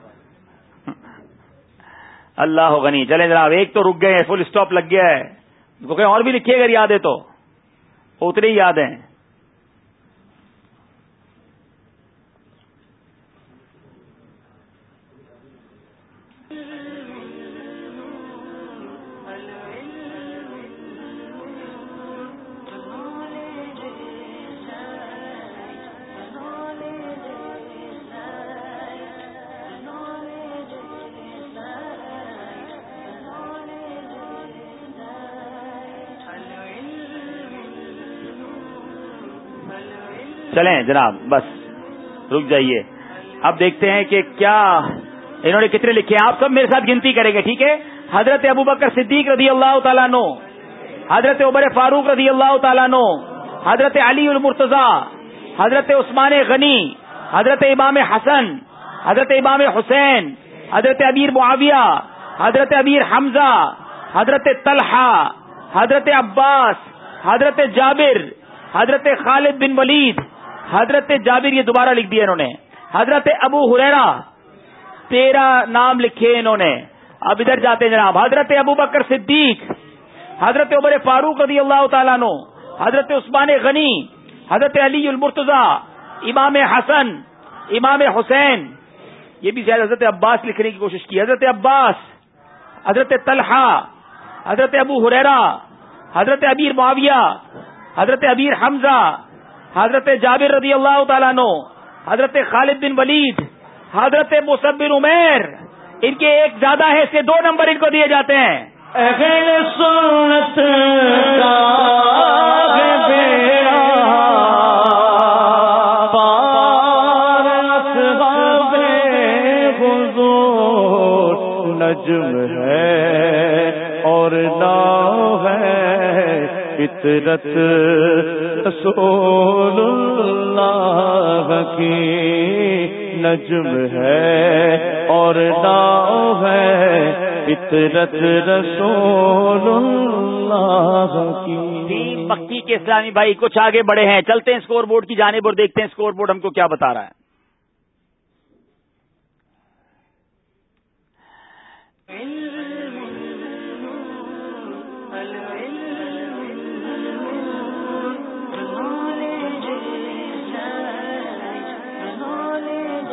اللہ غنی چلے جناب، ایک تو رک گئے فل اسٹاپ لگ گیا ہے۔ کہیں اور بھی لکھیے اگر یاد ہے تو۔ اتنے ہی یاد ہیں چلیں جناب، بس، رک جائیے۔ اب دیکھتے ہیں کہ کیا انہوں نے کتنے لکھے ہیں۔ آپ سب میرے ساتھ گنتی کریں گے، ٹھیک ہے؟ حضرت ابو بکر صدیق رضی اللہ تعالیٰ نو حضرت عمر فاروق رضی اللہ تعالیٰ نو حضرت علی المرتضی، حضرت عثمان غنی، حضرت امام حسن، حضرت امام حسین، حضرت ابیر معاویہ، حضرت ابیر حمزہ، حضرت طلحہ، حضرت عباس، حضرت جابر، حضرت خالد بن ولید حضرت جابر یہ دوبارہ لکھ دیا انہوں نے۔ حضرت ابو حریرا تیرہ نام لکھے انہوں نے۔ اب ادھر جاتے جناب۔ حضرت ابو بکر صدیق، حضرت عمر فاروق رضی اللہ تعالیٰ نو حضرت عثمان غنی، حضرت علی المرتضی، امام حسن، امام حسین۔ یہ بھی شاید حضرت عباس لکھنے کی کوشش کی۔ حضرت عباس، حضرت طلحہ، حضرت ابو حریرا حضرت ابیر معاویہ، حضرت ابیر حمزہ حضرت جابر رضی اللہ تعالیٰ نو حضرت خالد بن ولید، حضرت مصب بن عمیر، ان کے ایک زیادہ ہے اس کے دو نمبر ان کو دیے جاتے ہیں۔ سنت نجم ہے اور نام ہے فطرت۔ رسول اللہ کی نجم ہے اور نام ہے فطرت رسول اللہ کی۔ مکی کے اسلامی بھائی کچھ آگے بڑے ہیں۔ چلتے ہیں اسکور بورڈ کی جانب اور دیکھتے ہیں اسکور بورڈ ہم کو کیا بتا رہا ہے۔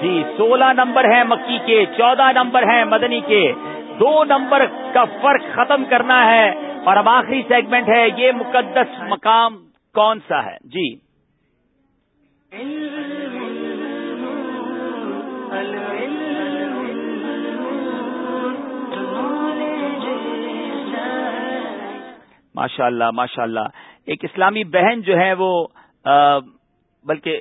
جی سولہ نمبر ہیں مکی کے، چودہ نمبر ہیں مدنی کے۔ دو نمبر کا فرق ختم کرنا ہے اور اب آخری سیگمنٹ ہے، یہ مقدس مقام کون سا ہے؟ جی۔ ماشاء اللہ ماشاء اللہ ایک اسلامی بہن جو ہے وہ بلکہ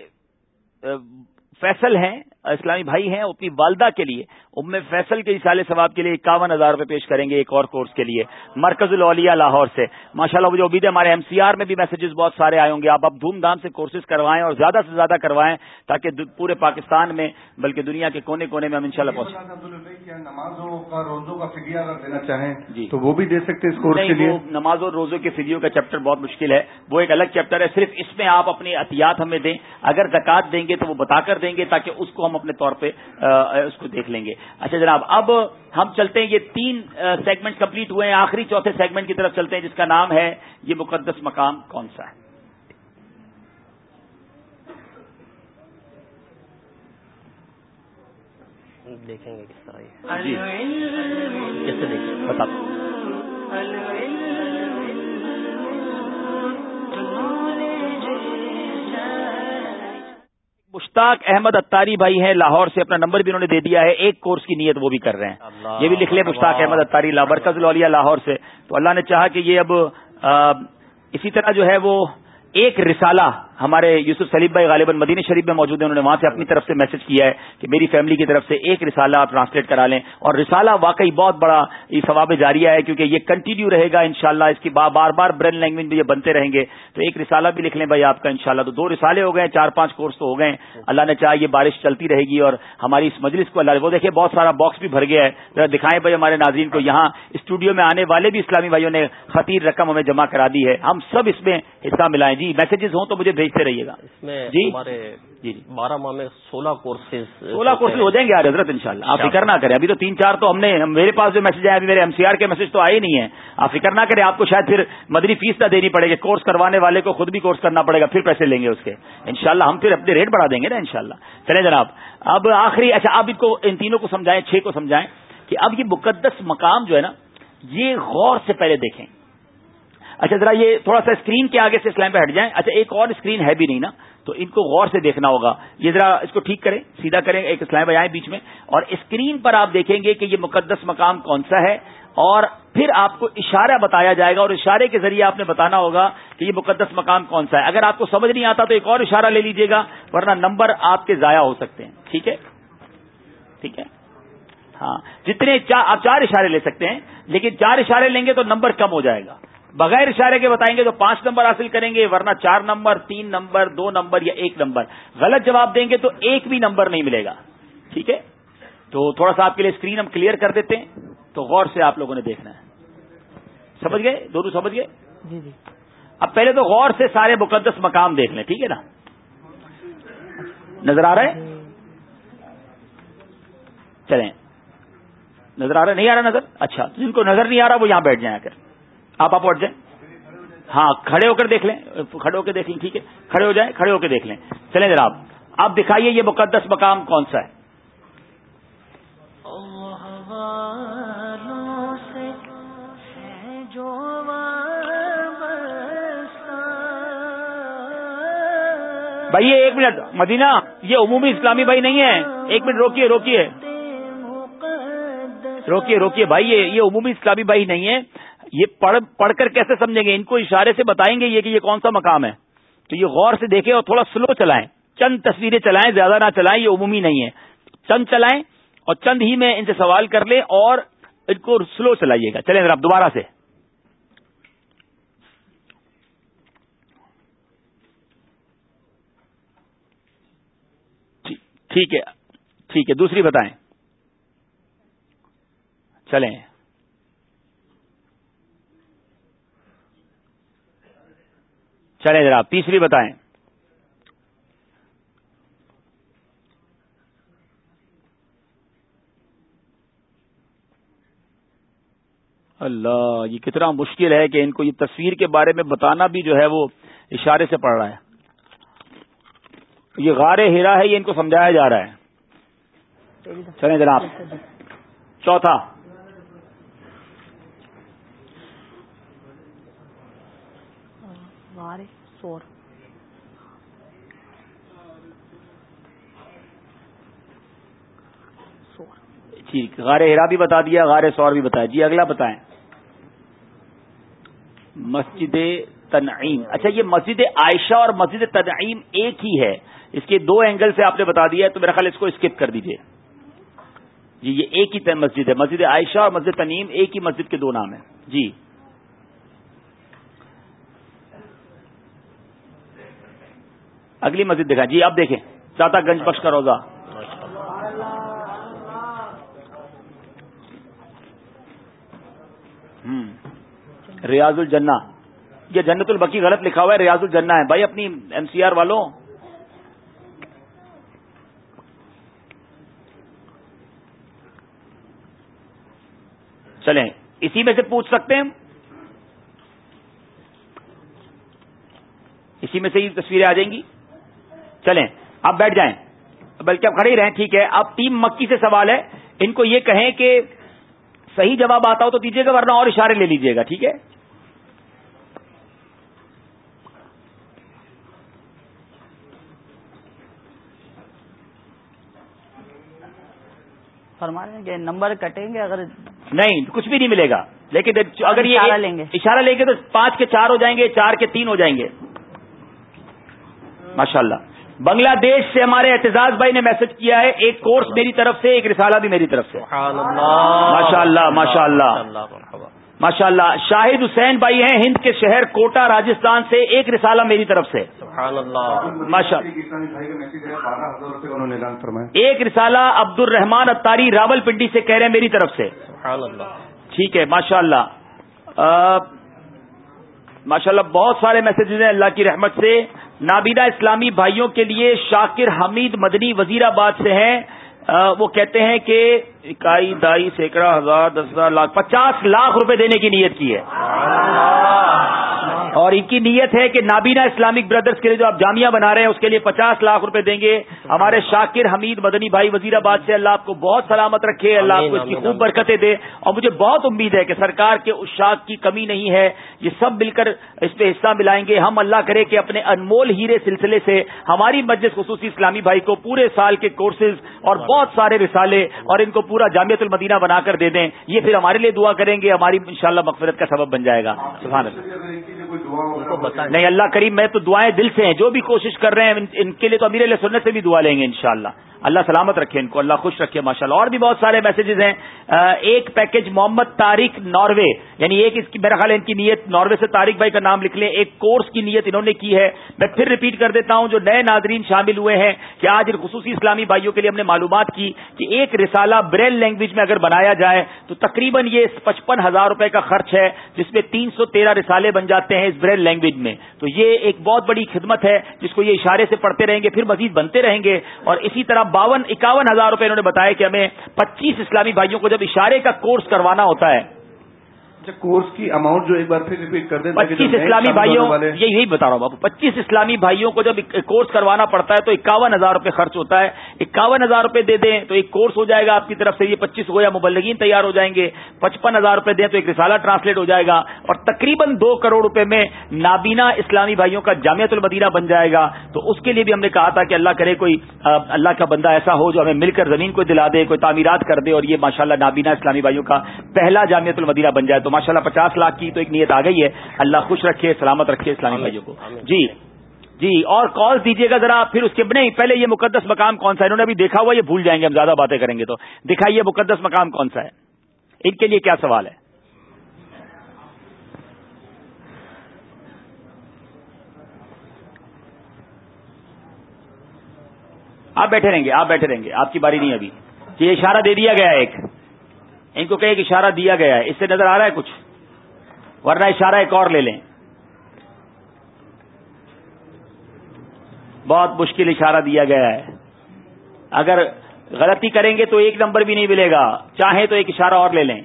فیصل ہیں۔ اسلامی بھائی ہیں اپنی والدہ کے لیے ام فیصل کے اشال ثواب کے لیے اکاون ہزار روپے پیش کریں گے ایک اور کورس کے لیے۔ مرکز الاولیاء لاہور سے۔ ماشاء اللہ مجھے امید ہے ہمارے ایم سی آر میں بھی میسجز بہت سارے آئے ہوں گے۔ آپ اب دھوم دھام سے کورسز کروائیں اور زیادہ سے زیادہ کروائیں تاکہ پورے پاکستان میں بلکہ دنیا کے کونے کونے میں ہم ان شاء اللہ پہنچیں نمازوں کا روزوں کا فدیہ اگر دینا چاہیں جی۔ تو وہ بھی دے سکتے اس کورس کے لیے؟ نماز اور روزوں کے فدیوں کا چیپٹر بہت مشکل ہے۔ وہ ایک الگ چیپٹر ہے۔ صرف اس میں آپ اپنی احتیاط ہمیں دیں۔ اگر زکات دیں گے تو وہ بتا کر دیں گے تاکہ اس کو ہم اپنے طور پہ اس کو دیکھ لیں گے۔ اچھا جناب اب ہم چلتے ہیں یہ تین سیگمنٹ کمپلیٹ ہوئے ہیں۔ آخری چوتھے سیگمنٹ کی طرف چلتے ہیں جس کا نام ہے یہ مقدس مقام کون سا ہے؟ دیکھیں گے کس طرح جی۔ کیسے دیکھیں؟ بتا مشتاق احمد اتاری بھائی ہیں لاہور سے اپنا نمبر بھی انہوں نے دے دیا ہے۔ ایک کورس کی نیت وہ بھی کر رہے ہیں۔ یہ بھی لکھ لیں مشتاق احمد اتاری برکز لولیا لاہور سے۔ تو اللہ نے چاہا کہ یہ اب اسی طرح جو ہے وہ ایک رسالہ ہمارے یوسف سلیب بھائی غالباً مدینہ شریف میں موجود ہیں، انہوں نے وہاں سے اپنی طرف سے میسج کیا ہے کہ میری فیملی کی طرف سے ایک رسالہ آپ ٹرانسلیٹ کرا لیں۔ اور رسالہ واقعی بہت بڑا یہ ثواب جاریہ ہے کیونکہ یہ کنٹینیو رہے گا انشاءاللہ، اس کی بار بار برین لینگویج میں یہ بنتے رہیں گے۔ تو ایک رسالہ بھی لکھ لیں بھائی آپ کا انشاءاللہ۔ تو دو رسالے ہو گئے چار پانچ کورس تو ہو گئے اللہ نے چاہا یہ بارش چلتی رہے گی اور ہماری اس مجلس کو اللہ وہ دیکھیں بہت سارا باکس بھی بھر گیا ہے۔ ذرا دکھائیں بھائی ہمارے ناظرین کو، یہاں اسٹوڈیو میں آنے والے بھی اسلامی بھائیوں نے خطیر رقم ہمیں جمع کرا دی ہے۔ ہم سب اس میں حصہ ملائیں۔ جی میسجز ہوں تو مجھے بھیجتے رہیے گا۔ میں جی؟ ہمارے جی۔ بارہ ماہ میں سولہ کورسز سولہ کورسز ہو جائیں گے یار حضرت ان آپ فکر نہ کریں۔ ابھی تو تین چار تو ہم نے میرے پاس جو میسج آئے ابھی میرے ایم سی آر کے میسج تو آئے نہیں ہیں۔ آپ فکر نہ کریں آپ کو شاید پھر مدری فیس نہ دینی پڑے گی کورس کروانے والے کو خود بھی کورس کرنا پڑے گا پھر پیسے لیں گے اس کے۔ ان ہم پھر اپنے ریٹ بڑھا دیں گے نا ان چلے جناب اب آخری اچھا اب کو ان تینوں کو سمجھائیں چھ کو سمجھائیں کہ اب یہ مقدس مقام جو ہے نا یہ غور سے پہلے دیکھیں۔ اچھا ذرا یہ تھوڑا سا اسکرین کے آگے سے اسلام پہ ہٹ جائیں۔ اچھا ایک اور اسکرین ہے بھی نہیں نا، تو ان کو غور سے دیکھنا ہوگا۔ یہ ذرا اس کو ٹھیک کریں، سیدھا کریں، ایک اسلام آئے بیچ میں۔ اور اسکرین پر آپ دیکھیں گے کہ یہ مقدس مقام کون سا ہے۔ اور پھر آپ کو اشارہ بتایا جائے گا، اور اشارے کے ذریعے آپ نے بتانا ہوگا کہ یہ مقدس مقام کون سا ہے۔ اگر آپ کو سمجھ نہیں آتا تو ایک اور اشارہ لے لیجیے گا، ورنہ نمبر آپ کے ضائع ہو سکتے ہیں۔ ٹھیک ہے؟ ٹھیک ہے؟ ہاں جتنے آپ چار اشارے لے سکتے ہیں، لیکن چار اشارے لیں گے تو نمبر کم ہو جائے گا۔ بغیر اشارے کے بتائیں گے تو پانچ نمبر حاصل کریں گے ورنہ چار نمبر تین نمبر دو نمبر یا ایک نمبر۔ غلط جواب دیں گے تو ایک بھی نمبر نہیں ملے گا۔ ٹھیک ہے؟ تو تھوڑا سا آپ کے لیے اسکرین ہم کلیئر کر دیتے ہیں۔ تو غور سے آپ لوگوں نے دیکھنا ہے۔ سمجھ گئے؟ دونوں سمجھ گئے؟ جی جی۔ اب پہلے تو غور سے سارے مقدس مقام دیکھ لیں ٹھیک ہے نا؟ نظر آ رہا ہے؟ چلیں۔ نظر آ رہا ہے؟ نہیں آ رہا نظر؟ اچھا جن کو نظر نہیں آ رہا وہ یہاں بیٹھ جائیں کر۔ آپ آپ اٹھ جائیں۔ ہاں کھڑے ہو کر دیکھ لیں۔ کھڑے ہو کے دیکھ لیں ٹھیک ہے۔ کھڑے ہو جائیں کھڑے ہو کے دیکھ لیں۔ چلیں ذرا آپ آپ دکھائیے یہ مقدس مقام کون سا ہے۔ بھائی ایک منٹ مدینہ یہ عمومی اسلامی بھائی نہیں ہے۔ ایک منٹ روکیے روکیے۔ روکیے روکیے۔ بھائی یہ عمومی اسلامی بھائی نہیں ہے۔ یہ پڑھ پڑھ کر کیسے سمجھیں گے؟ ان کو اشارے سے بتائیں گے یہ کہ یہ کون سا مقام ہے۔ تو یہ غور سے دیکھیں اور تھوڑا سلو چلائیں۔ چند تصویریں چلائیں، زیادہ نہ چلائیں، یہ عمومی نہیں ہے۔ چند چلائیں اور چند ہی میں ان سے سوال کر لیں اور ان کو سلو چلائیے گا۔ چلیں ذرا دوبارہ سے۔ ٹھیک ہے ٹھیک ہے، دوسری بتائیں۔ چلیں۔ چلیں ذرا تیسری بتائیں۔ اللہ، یہ کتنا مشکل ہے کہ ان کو یہ تصویر کے بارے میں بتانا بھی جو ہے وہ اشارے سے پڑ رہا ہے۔ یہ غار ہیرا ہے، یہ ان کو سمجھایا جا رہا ہے۔ چلیں جناب، چوتھا۔ سور۔ ٹھیک۔ غار ہیرا بھی بتا دیا، غار سور بھی بتایا۔ جی اگلا بتائیں۔ مسجد تنعیم۔ اچھا یہ مسجد عائشہ اور مسجد تنعیم ایک ہی ہے۔ اس کے دو اینگل سے آپ نے بتا دیا، تو میرا خیال اس کو اسکپ کر دیجیے جی یہ ایک ہی مسجد ہے۔ مسجد عائشہ اور مسجد تنیم ایک ہی مسجد کے دو نام ہیں۔ جی۔ اگلی مسجد دیکھا جی اب دیکھیں۔ داتا گنج بخش کا روزہ۔ ریاض الجنہ۔ یہ جنت البکی غلط لکھا ہوا ہے، ریاض الجنہ ہے۔ بھائی، اپنی ایم سی آر والوں۔ چلیں، اسی میں سے پوچھ سکتے ہیں۔ اسی میں سے ہی تصویریں آ جائیں گی۔ چلیں آپ بیٹھ جائیں۔ بلکہ آپ کھڑے ہی رہیں ٹھیک ہے۔ آپ ٹیم مکی سے سوال ہے۔ ان کو یہ کہیں کہ صحیح جواب آتا ہو تو دیجیے گا ورنہ اور اشارے لے لیجیے گا ٹھیک ہے؟ فرمانے کے نمبر کٹیں گے اگر نہیں کچھ بھی نہیں ملے گا۔ لیکن اگر یہ اشارہ لیں گے۔ اشارہ لیں گے تو پانچ کے چار ہو جائیں گے چار کے تین ہو جائیں گے۔ ماشاء اللہ بنگلہ دیش سے ہمارے اعتزاز بھائی نے میسج کیا ہے ایک کورس میری طرف سے ایک رسالہ بھی میری طرف سے۔ ماشاء اللہ۔ ماشاء اللہ ماشاء اللہ شاہد حسین بھائی ہیں ہند کے شہر کوٹا راجستھان سے ایک رسالہ میری طرف سے۔ ماشاء ایک رسالہ عبد الرحمان اتاری راول پنڈی سے کہہ رہے ہیں میری طرف سے۔ ٹھیک ہے ماشاء اللہ ماشاء اللہ بہت سارے میسجز ہیں اللہ کی رحمت سے۔ نابینا اسلامی بھائیوں کے لیے شاکر حمید مدنی وزیر آباد سے ہیں۔ وہ کہتے ہیں کہ اکائی دائی سینکڑا ہزار دس ہزار لاکھ، پچاس لاکھ روپے دینے کی نیت کی ہے۔ اور ان کی نیت ہے کہ نابینا اسلامک بردرز کے لیے جو آپ جامعہ بنا رہے ہیں اس کے لیے پچاس لاکھ روپے دیں گے۔ ہمارے شاکر حمید مدنی بھائی وزیر آباد سے اللہ آپ کو بہت سلامت رکھے اللہ آپ کو اس کی خوب برکتیں دے۔ اور مجھے بہت امید ہے کہ سرکار کے اس شاخ کی کمی نہیں ہے یہ سب مل کر اس پہ حصہ ملائیں گے۔ ہم اللہ کرے کہ اپنے انمول ہیرے سلسلے سے ہماری مجلس خصوصی اسلامی بھائی کو پورے سال کے کورسز اور بہت سارے رسالے اور ان کو پورا جامعت المدینہ بنا کر دے دیں۔ یہ پھر ہمارے لیے دعا کریں گے ہماری انشاءاللہ مغفرت کا سبب بن جائے گا۔ سبحان اللہ۔ نہیں اللہ کریم میں تو دعائیں دل سے ہیں جو بھی کوشش کر رہے ہیں ان کے لیے تو امیر علیہ سنت سے بھی دعا لیں گے انشاءاللہ۔ اللہ سلامت رکھے ان کو، اللہ خوش رکھے ماشاء اللہ اور بھی بہت سارے میسجز ہیں۔ ایک پیکج محمد طارق ناروے یعنی ایک اس کی میرا خیال ہے ان کی نیت ناروے سے طارق بھائی کا نام لکھ لیں، ایک کورس کی نیت انہوں نے کی ہے۔ میں پھر ریپیٹ کر دیتا ہوں، جو نئے ناظرین شامل ہوئے ہیں کہ آج ان خصوصی اسلامی بھائیوں کے لیے ہم نے معلومات کی کہ ایک رسالہ بریل لینگویج میں اگر بنایا جائے تو تقریباً یہ پچپن ہزار روپے کا خرچ ہے، جس میں تین سو تیرہ رسالے بن جاتے ہیں اس بریل لینگویج میں۔ تو یہ ایک بہت بڑی خدمت ہے، جس کو یہ اشارے سے پڑھتے رہیں گے، پھر مزید بنتے رہیں گے۔ اور اسی طرح باون اکاون ہزار روپے انہوں نے بتایا کہ ہمیں پچیس اسلامی بھائیوں کو جب اشارے کا کورس کروانا ہوتا ہے اچھا کورس کی اماؤنٹ جو ایک بار پھر ریپیٹ کر دیں پچیس اسلامی بھائیوں یہ یہی بتا رہا ہوں بابو پچیس اسلامی بھائیوں کو جب کورس کروانا پڑتا ہے تو اکاون ہزار روپے خرچ ہوتا ہے۔ اکاون ہزار روپے دے دیں تو ایک کورس ہو جائے گا آپ کی طرف سے یہ پچیس ہو یا مبلگین تیار ہو جائیں گے۔ پچپن ہزار روپے دیں تو ایک رسالہ ٹرانسلیٹ ہو جائے گا۔ اور تقریباً دو کروڑ روپے میں نابینا اسلامی بھائیوں کا جامعت المدینہ بن جائے گا۔ تو اس کے لیے بھی ہم نے کہا تھا کہ اللہ کرے کوئی اللہ کا بندہ ایسا ہو جو ہمیں مل کر زمین کو دلا دے کوئی تعمیرات کر دے اور یہ ماشاء اللہ نابینا اسلامی بھائیوں کا پہلا جامعت المدینہ بن جائے۔ تو ماشاء اللہ پچاس لاکھ کی تو ایک نیت آ گئی ہے۔ اللہ خوش رکھے سلامت رکھے اسلامی بھائیوں کو۔ جی جی اور کال دیجیے گا ذرا پھر اس کے نہیں پہلے یہ مقدس مقام کون سا ہے؟ انہوں نے ابھی دیکھا ہوا یہ بھول جائیں گے ہم زیادہ باتیں کریں گے تو۔ دکھائیے مقدس مقام کون سا ہے۔ ان کے لیے کیا سوال ہے؟ آپ بیٹھے رہیں گے آپ بیٹھے رہیں گے۔ آپ کی باری نہیں ابھی۔ یہ اشارہ دے دیا گیا ہے ایک۔ ان کو کہ ایک اشارہ دیا گیا ہے۔ اس سے نظر آ رہا ہے کچھ۔ ورنہ اشارہ ایک اور لے لیں۔ بہت مشکل اشارہ دیا گیا ہے۔ اگر غلطی کریں گے تو ایک نمبر بھی نہیں ملے گا۔ چاہیں تو ایک اشارہ اور لے لیں۔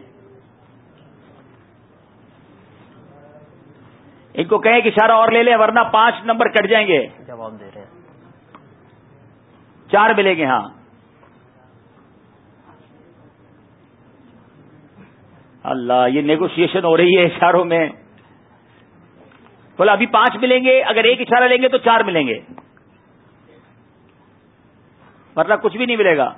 ان کو کہیں کہ اشارہ اور لے لیں ورنہ پانچ نمبر کٹ جائیں گے۔ جواب دے رہے ہیں۔ چار ملیں گے ہاں۔ اللہ یہ نیگوشیشن ہو رہی ہے اشاروں میں۔ بولا ابھی پانچ ملیں گے اگر ایک اشارہ لیں گے تو چار ملیں گے۔ مطلب کچھ بھی نہیں ملے گا۔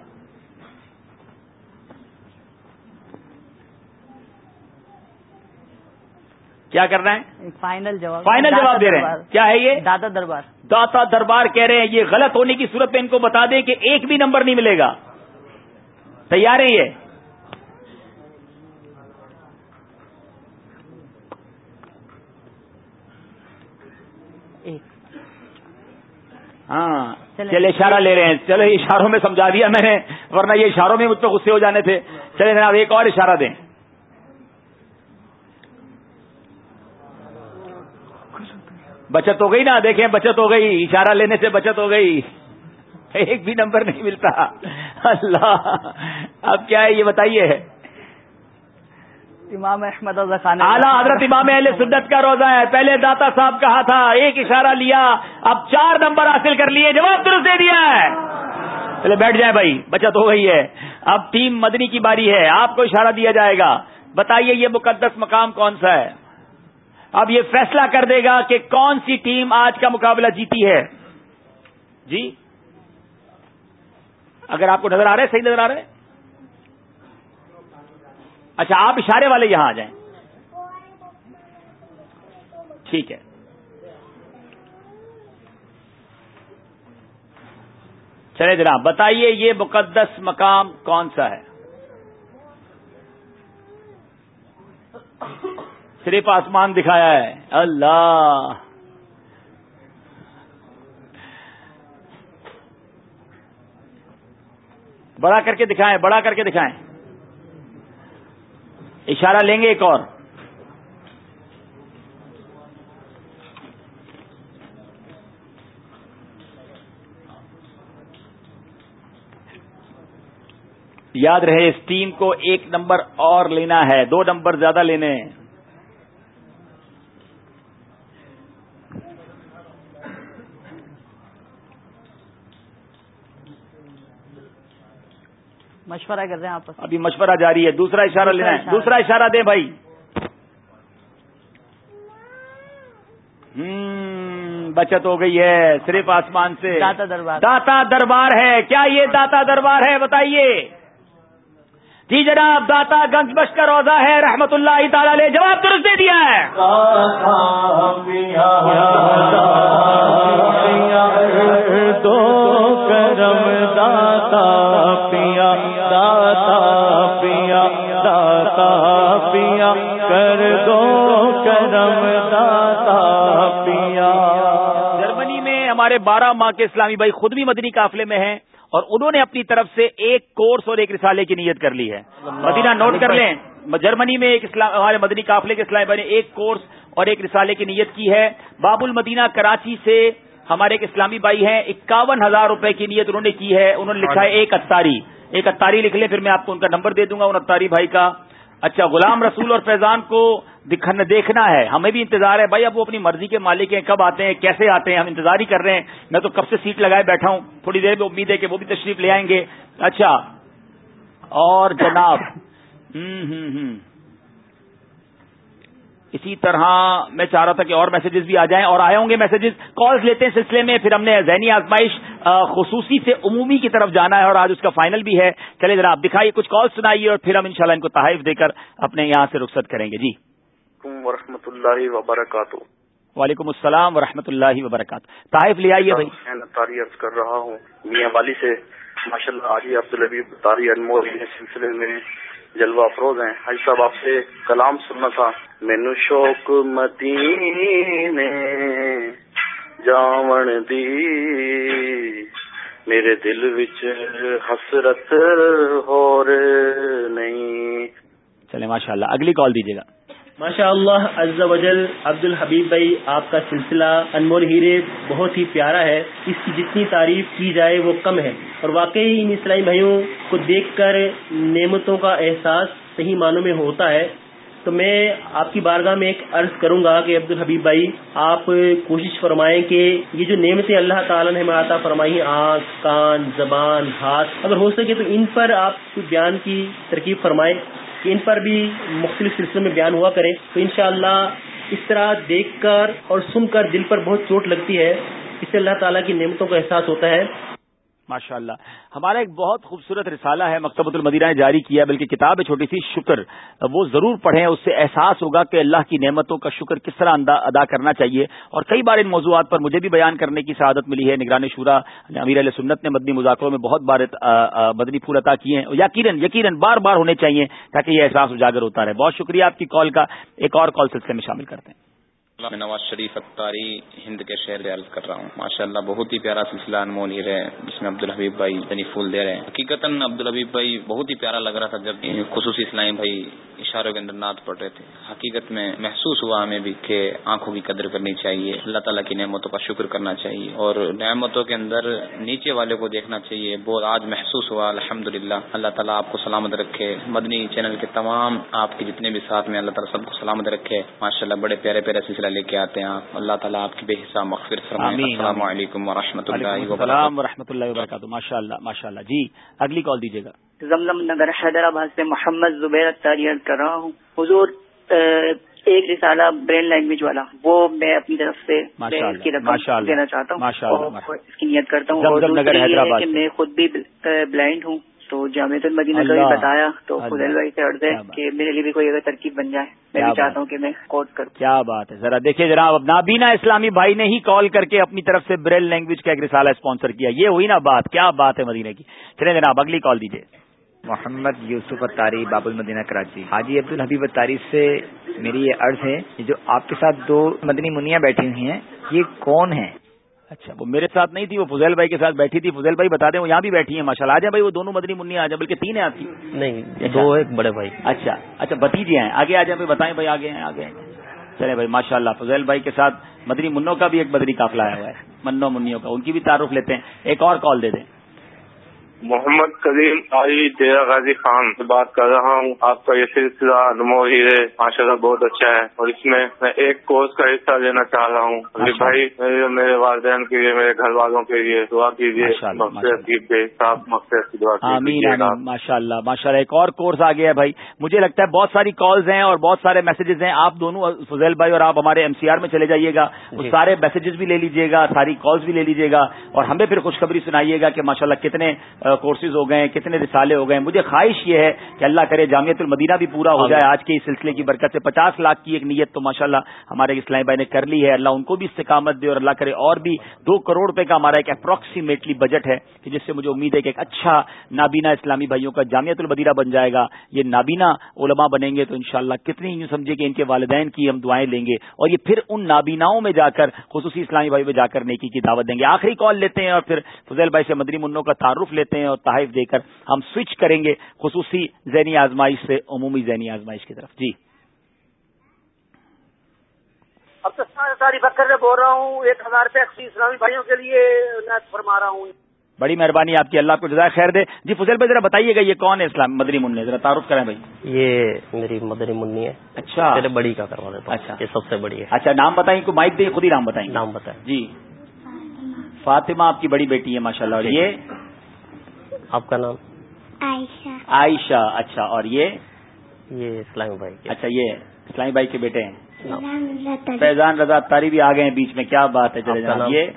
کیا کر رہے ہیں؟ فائنل جواب۔ فائنل جواب دے رہے ہیں۔ کیا ہے یہ؟ دادا دربار۔ داتا دربار کہہ رہے ہیں یہ غلط ہونے کی صورت میں ان کو بتا دیں کہ ایک بھی نمبر نہیں ملے گا۔ تیار ہے یہ؟ ہاں چلے۔ اشارہ لے رہے ہیں۔ چلے اشاروں میں سمجھا دیا میں نے ورنہ یہ اشاروں میں مجھ پہ غصے ہو جانے تھے۔ چلے جناب ایک اور اشارہ دیں۔ بچت ہو گئی نا دیکھیں بچت ہو گئی۔ اشارہ لینے سے بچت ہو گئی۔ ایک بھی نمبر نہیں ملتا۔ اللہ اب کیا ہے؟ یہ بتائیے۔ امام احمد خان اعلیٰ حضرت امام اہل سنت کا روزہ ہے۔ پہلے داتا صاحب کہا تھا ایک اشارہ لیا اب چار نمبر حاصل کر لیے جواب درست دے دیا ہے۔ چلے بیٹھ جائیں بھائی بچت ہو گئی ہے۔ اب ٹیم مدنی کی باری ہے۔ آپ کو اشارہ دیا جائے گا۔ بتائیے یہ مقدس مقام کون سا ہے؟ اب یہ فیصلہ کر دے گا کہ کون سی ٹیم آج کا مقابلہ جیتی ہے۔ جی؟ اگر آپ کو نظر آ رہے صحیح نظر آ رہے اچھا آپ اشارے والے یہاں آ جائیں۔ ٹھیک ہے۔ چلے جناب، بتائیے یہ مقدس مقام کون سا ہے؟ صرف آسمان دکھایا ہے۔ اللہ۔ بڑا کر کے دکھائیں، بڑا کر کے دکھائیں۔ اشارہ لیں گے ایک اور۔ یاد رہے، اس ٹیم کو ایک نمبر اور لینا ہے، دو نمبر زیادہ لینے۔ ہیں مشورہ کر رہے ہیں آپ ابھی مشورہ جاری ہے۔ دوسرا اشارہ لینا ہے۔ دوسرا اشارہ۔ دیں بھائی۔ بچت ہو گئی ہے۔ صرف آسمان سے۔ داتا دربار۔ داتا دربار ہے۔ کیا یہ داتا دربار ہے؟ بتائیے۔ جی جناب داتا گنج بش کا روزہ ہے رحمت اللہ تعالی نے جواب درست دے دیا ہے۔ کرم داتا پیا داتا پیا داتا پیا کر دو کرم داتا پیا۔ جرمنی میں ہمارے بارہ ماہ کے اسلامی بھائی خود بھی مدنی قافلے میں ہیں۔ اور انہوں نے اپنی طرف سے ایک کورس اور ایک رسالے کی نیت کر لی ہے۔ مدینہ نوٹ کر لیں جرمنی میں ایک اسلام ہمارے مدنی قافلے کے اسلام بھائی نے ایک کورس اور ایک رسالے کی نیت کی ہے۔ باب المدینہ کراچی سے ہمارے ایک اسلامی بھائی ہیں اکاون ہزار روپے کی نیت انہوں نے کی ہے انہوں نے لکھا ہے ایک اتاری۔ ایک اتاری لکھ لیں پھر میں آپ کو ان کا نمبر دے دوں گا ان اتاری بھائی کا۔ اچھا غلام رسول اور فیضان کو دیکھنا ہے۔ ہمیں بھی انتظار ہے، بھائی، اب وہ اپنی مرضی کے مالک ہیں، کب آتے ہیں، کیسے آتے ہیں، ہم انتظار ہی کر رہے ہیں۔ میں تو کب سے سیٹ لگائے بیٹھا ہوں، تھوڑی دیر میں امید ہے کہ وہ بھی تشریف لے آئیں گے۔ اچھا اور جناب ہوں ہوں ہوں اسی طرح میں چاہ رہا تھا کہ اور میسجز بھی آ جائیں اور آئے ہوں گے میسجز کالز لیتے ہیں سلسلے میں. پھر ہم نے ذہنی آزمائش خصوصی سے عمومی کی طرف جانا ہے اور آج اس کا فائنل بھی ہے. چلے ذرا آپ دکھائیے کچھ کال سنائیے اور پھر ہم انشاءاللہ ان کو تحائف دے کر اپنے یہاں سے رخصت کریں گے. جی. ورحمۃ اللہ وبرکاتہ. وعلیکم السلام ورحمۃ اللہ وبرکاتہ. تحائف لے آئیے بھائی. میں کر رہا ہوں. میاں والی سے ماشاء اللہ آج عبدالحبیب تاری انمول سلسلے میں جلوہ افروز ہیں۔ حج صاحب، آپ سے کلام سننا تھا۔ مینو شوق مدینے، جاون دی۔ میرے دل وچ حسرت نہیں چلے ماشاء اللہ اگلی کال دیجیے گا۔ ماشاء اللہ عز وجل عبد الحبیب بھائی، آپ کا سلسلہ انمول ہیرے بہت ہی پیارا ہے۔ اس کی جتنی تعریف کی جائے وہ کم ہے۔ اور واقعی ان اسلامی بھائیوں کو دیکھ کر نعمتوں کا احساس صحیح معنوں میں ہوتا ہے۔ تو میں آپ کی بارگاہ میں ایک عرض کروں گا کہ عبد الحبیب بھائی، آپ کوشش فرمائیں کہ یہ جو نعمتیں اللہ تعالیٰ نے ہمیں عطا فرمائی آنکھ، کان، زبان، ہاتھ، اگر ہو سکے تو ان پر آپ بیان کی ترکیب فرمائیں۔ کہ ان پر بھی مختلف سلسلوں میں بیان ہوا کرے تو انشاءاللہ اس طرح دیکھ کر اور سن کر دل پر بہت چوٹ لگتی ہے، اس سے اللہ تعالیٰ کی نعمتوں کا احساس ہوتا ہے۔ ماشاء اللہ ہمارا ایک بہت خوبصورت رسالہ ہے، مکتبۃ المدینہ نے جاری کیا بلکہ کتاب ہے، چھوٹی سی شکر۔ وہ ضرور پڑھیں، اس سے احساس ہوگا کہ اللہ کی نعمتوں کا شکر کس طرح ادا کرنا چاہیے۔ اور کئی بار ان موضوعات پر مجھے بھی بیان کرنے کی سعادت ملی ہے۔ نگران شورا، امیر علیہ سنت نے مدنی مذاکروں میں بہت بار مدنی پھول عطا کیے ہیں۔ یقیناً یقیناً بار بار ہونے چاہیے تاکہ یہ احساس اجاگر ہوتا رہے۔ بہت شکریہ آپ کی کال کا، ایک اور کال سلسلے میں شامل کرتے ہیں۔ میں نواز شریف اختاری ہند کے شہر سے عرض کر رہا ہوں۔ ماشاء اللہ بہت ہی پیارا سلسلہ انمول ہی رہے جس میں عبد الحبیب بھائی دنی پھول دے رہے ہیں۔ حقیقت عبد الحبیب بھائی بہت ہی پیارا لگ رہا تھا جب خصوصی اسلامی بھائی اشاروں کے اندر نعت پڑھ رہے تھے۔ حقیقت میں محسوس ہوا ہمیں بھی کہ آنکھوں کی قدر کرنی چاہیے، اللہ تعالیٰ کی نعمتوں کا شکر کرنا چاہیے اور نعمتوں کے اندر نیچے والے کو دیکھنا چاہیے۔ بہت آج محسوس ہوا الحمد للہ اللہ تعالیٰ آپ کو سلامت رکھے۔ مدنی چینل کے تمام آپ کے جتنے بھی ساتھ میں اللہ تعالیٰ سب کو سلامت رکھے۔ ماشاء اللہ بڑے پیارے پیارے سلسلہ لے کے آتے ہیں. آپ اللہ تعالیٰ آپ کی بے حصہ مغفر السلام علیکم و رحمۃ اللہ السلام و رحمۃ اللہ وبرکاتہ. ماشاء اللہ ماشاء اللہ. جی اگلی کال دیجیے گا. زمزم نگر حیدرآباد سے محمد زبیر اختاری کر رہا ہوں. حضور ایک رسالہ برین لینگویج والا. وہ میں اپنی طرف سے دینا چاہتا ہوں. اس کی نیت کرتا ہوں. میں خود بھی بلائنڈ ہوں. تو جامع المدینہ کا بھی بتایا تو فضل بھائی سے عرض ہے کہ میرے لیے بھی کوئی اگر ترکیب بن جائے میں بھی چاہتا ہوں کہ میں کوٹ کروں۔ کیا بات ہے؟ ذرا دیکھیے جناب نابینا اسلامی بھائی نے ہی کال کر کے اپنی طرف سے بریل لینگویج کا ایک رسالہ اسپانسر کیا۔ یہ ہوئی نا بات کیا بات ہے مدینہ کی؟ چلے جناب اگلی کال دیجیے محمد یوسف اتاری باب المدینہ کراچی۔ حاجی عبد الحبیب اتاری سے میری یہ عرض ہے جو آپ کے ساتھ دو مدنی منیا بیٹھی ہوئی ہیں یہ کون ہیں؟ اچھا وہ میرے ساتھ نہیں تھی وہ فضیل بھائی کے ساتھ بیٹھی تھی۔ فضیل بھائی بتا دیں وہ یہاں بھی بیٹھی ہیں ماشاء اللہ آ جائیں بھائی وہ دونوں مدنی منی آ جائیں بلکہ تین ہیں آپ کی نہیں اچھا۔ دو ایک بڑے بھائی۔ اچھا اچھا بتیجے ہیں۔ آگے آ جائیں بھائی بتائیں بھائی آگے ہیں آگے چلے بھائی ماشاء اللہ فضیل بھائی کے ساتھ مدنی منوں کا بھی ایک بدری کافلا آیا ہوا ہے۔ منو منوں کا ان کی بھی تعارف لیتے ہیں۔ ایک اور کال دے دیں۔ محمد کریم علی ڈیرا غازی خان سے بات کر رہا ہوں۔ آپ کا یہ سلسلہ انمول ہیرے ماشاء اللہ بہت اچھا ہے اور اس میں میں ایک کورس کا حصہ لینا چاہ رہا ہوں۔ بھائی میرے والدین کے لیے میرے گھر والوں کے لیے دعا کیجیے ماشاء اللہ ماشاء اللہ ایک اور کورس آ گیا ہے بھائی۔ مجھے لگتا ہے بہت ساری کالز ہیں اور بہت سارے میسجز ہیں۔ آپ دونوں فضیل بھائی اور آپ ہمارے ایم سی آر میں چلے جائیے گا۔ وہ جی۔ سارے میسجز بھی لے لیجیے گا ساری کالز بھی لے لیجیے گا۔ اور ہمیں پھر خوشخبری سنائیے گا کہ ماشاء اللہ کتنے کورسز ہو گئے ہیں کتنے رسالے ہو گئے ہیں۔ مجھے خواہش یہ ہے کہ اللہ کرے جامعت المدینہ بھی پورا ہو جائے۔ آج کے اس سلسلے کی برکت سے پچاس لاکھ کی ایک نیت تو ماشاءاللہ ہمارے اسلامی بھائی نے کر لی ہے۔ اللہ ان کو بھی استقامت دے اور اللہ کرے اور بھی دو کروڑ روپے کا ہمارا ایک اپروکسیمیٹلی بجٹ ہے کہ جس سے مجھے امید ہے کہ ایک اچھا نابینا اسلامی بھائیوں کا جامعت المدینہ بن جائے گا۔ یہ نابینا علماء بنیں گے تو انشاءاللہ کتنی یوں سمجھے کہ ان کے والدین کی ہم دعائیں لیں گے اور یہ پھر ان نابیناؤں میں جا کر خصوصی اسلامی بھائی میں جا کر نیکی کی دعوت دیں گے۔ آخری کال لیتے ہیں اور پھر فضیل بھائی سے مدری منوں کا تعارف لیتے ہیں۔ اور تحائف دے کر ہم سوئچ کریں گے خصوصی ذہنی آزمائش سے عمومی ذہنی آزمائش کی طرف۔ جی۔ اب تو ساری بکر سے بول رہا ہوں ایک ہزار روپے اسلامی بھائیوں کے لیے فرما رہا ہوں۔ بڑی مہربانی آپ کی اللہ کو جزائے خیر دے۔ جی فضل بھائی ذرا بتائیے گا یہ کون ہے اسلام؟ مدری منی ذرا تعارف کریں بھائی۔ یہ میری مدری منی ہے۔ اچھا۔ بڑی کا کروا دیتا اچھا۔ یہ سب سے بڑی ہے۔ اچھا نام بتائیں کو مائک دے خود ہی نام بتائیں۔ نام بتائیں۔ جی۔ فاطمہ آپ کی بڑی بیٹی ہے ماشاء اللہ اور۔ یہ آپ کا نام؟ عائشہ۔ عائشہ اچھا اور یہ؟ یہ اسلامی بھائی اچھا یہ اسلامی بھائی کے بیٹے ہیں۔ فیضان رضا تاری بھی آ گئے ہیں بیچ میں کیا بات ہے؟ یہ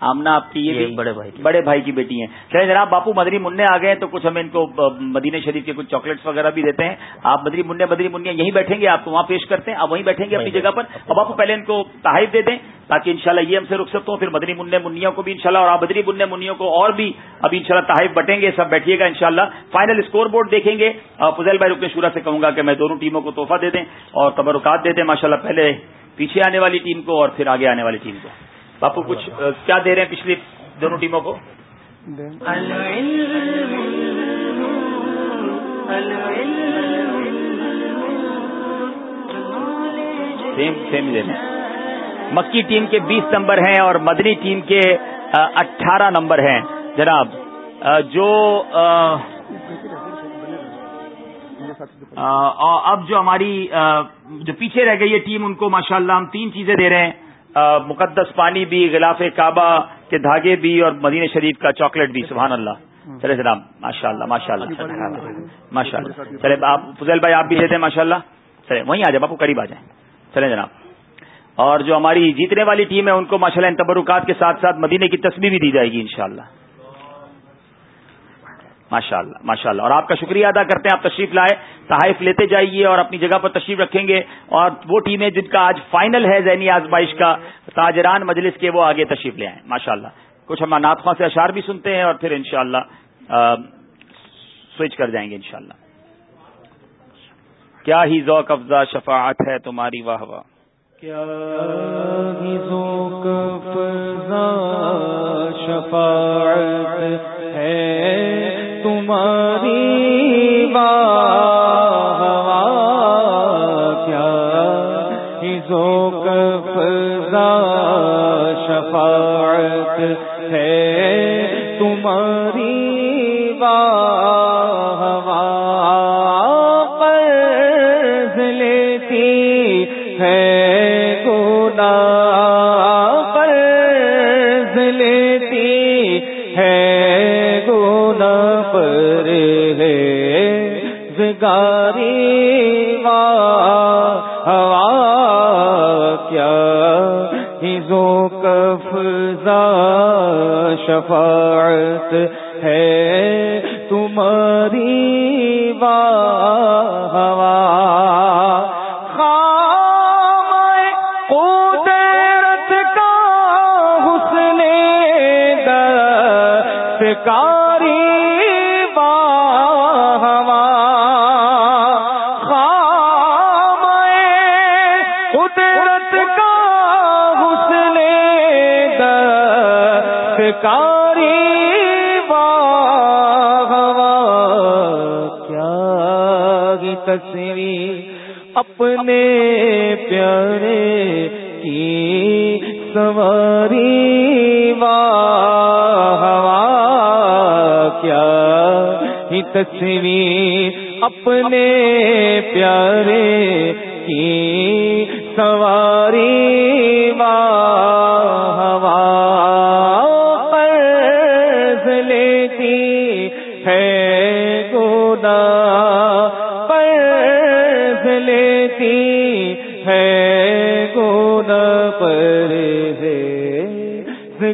آمنا۔ آپ کی یہ بڑے بھائی بڑے بھائی کی بیٹی ہیں۔ چلے جناب باپو مدری منع آ گئے تو کچھ ہم ان کو مدینہ شریف کے کچھ چاکلیٹس وغیرہ بھی دیتے ہیں۔ آپ مدری منع مدری منیا یہیں بیٹھیں گے آپ کو وہاں پیش کرتے ہیں۔ آپ وہیں بیٹھیں گے اپنی جگہ پر۔ اور باپو پہلے ان کو تحائف دے دیں تاکہ انشاءاللہ یہ ہم سے رخ سکتے ہوں پھر مدری منع منیا کو بھی انشاءاللہ اور آپ بدری منع منوں کو اور بھی ابھی انشاءاللہ شاء تحائف بٹیں گے سب بیٹھیے گا انشاءاللہ۔ فائنل اسکور بورڈ دیکھیں گے۔ فضل بھائی رکن شورا سے کہوں گا کہ میں دونوں ٹیموں کو تحفہ دے دیں اور تبرکات دے دیں۔ ماشاء پہلے پیچھے آنے والی ٹیم کو اور پھر آگے آنے والی ٹیم کو۔ باپو کچھ کیا دے رہے ہیں پچھلی دونوں ٹیموں کو؟ سیم سیم دے رہے مکی ٹیم کے بیس نمبر ہیں اور مدنی ٹیم کے اٹھارہ نمبر ہیں۔ جناب جو اب جو ہماری جو پیچھے رہ گئی ہے ٹیم ان کو ماشاءاللہ ہم تین چیزیں دے رہے ہیں۔ مقدس پانی بھی غلاف کعبہ کے دھاگے بھی اور مدینہ شریف کا چاکلیٹ بھی سبحان اللہ۔ چلے جناب ماشاء اللہ ماشاء اللہ۔ ماشاء اللہ چلے آپ فضل بھائی آپ بھی دیتے ہیں ماشاء اللہ چلے وہیں آ جائیں باپو قریب آ جائیں۔ چلے جناب۔ اور جو ہماری جیتنے والی ٹیم ہے ان کو ماشاء اللہ ان تبرکات کے ساتھ ساتھ مدینے کی تصویر بھی دی جائے گی انشاءاللہ۔ ماشاء اللہ ماشاء اللہ اور آپ کا شکریہ ادا کرتے ہیں، آپ تشریف لائے تحائف لیتے جائیے اور اپنی جگہ پر تشریف رکھیں گے۔ اور وہ ٹیمیں جن کا آج فائنل ہے زینی آزمائش کا، تاجران مجلس کے، وہ آگے تشریف لے آئیں۔ ماشاء اللہ کچھ ہم ناتخواں سے اشار بھی سنتے ہیں اور پھر انشاءاللہ سوئچ کر جائیں گے انشاءاللہ۔ کیا ہی ذوق افزا، شفاعت ہے تمہاری، واہ واہ۔ کیا ہی ذوق افزا، شفاعت ہے تمہاری کیا ذوق فضا شفاعت ہے تمہاری افزا شفاعت ہے تمہاری واہ ہوا اپنے پیارے کی سواری واہ کیا ہی تصویر اپنے پیارے کی سواری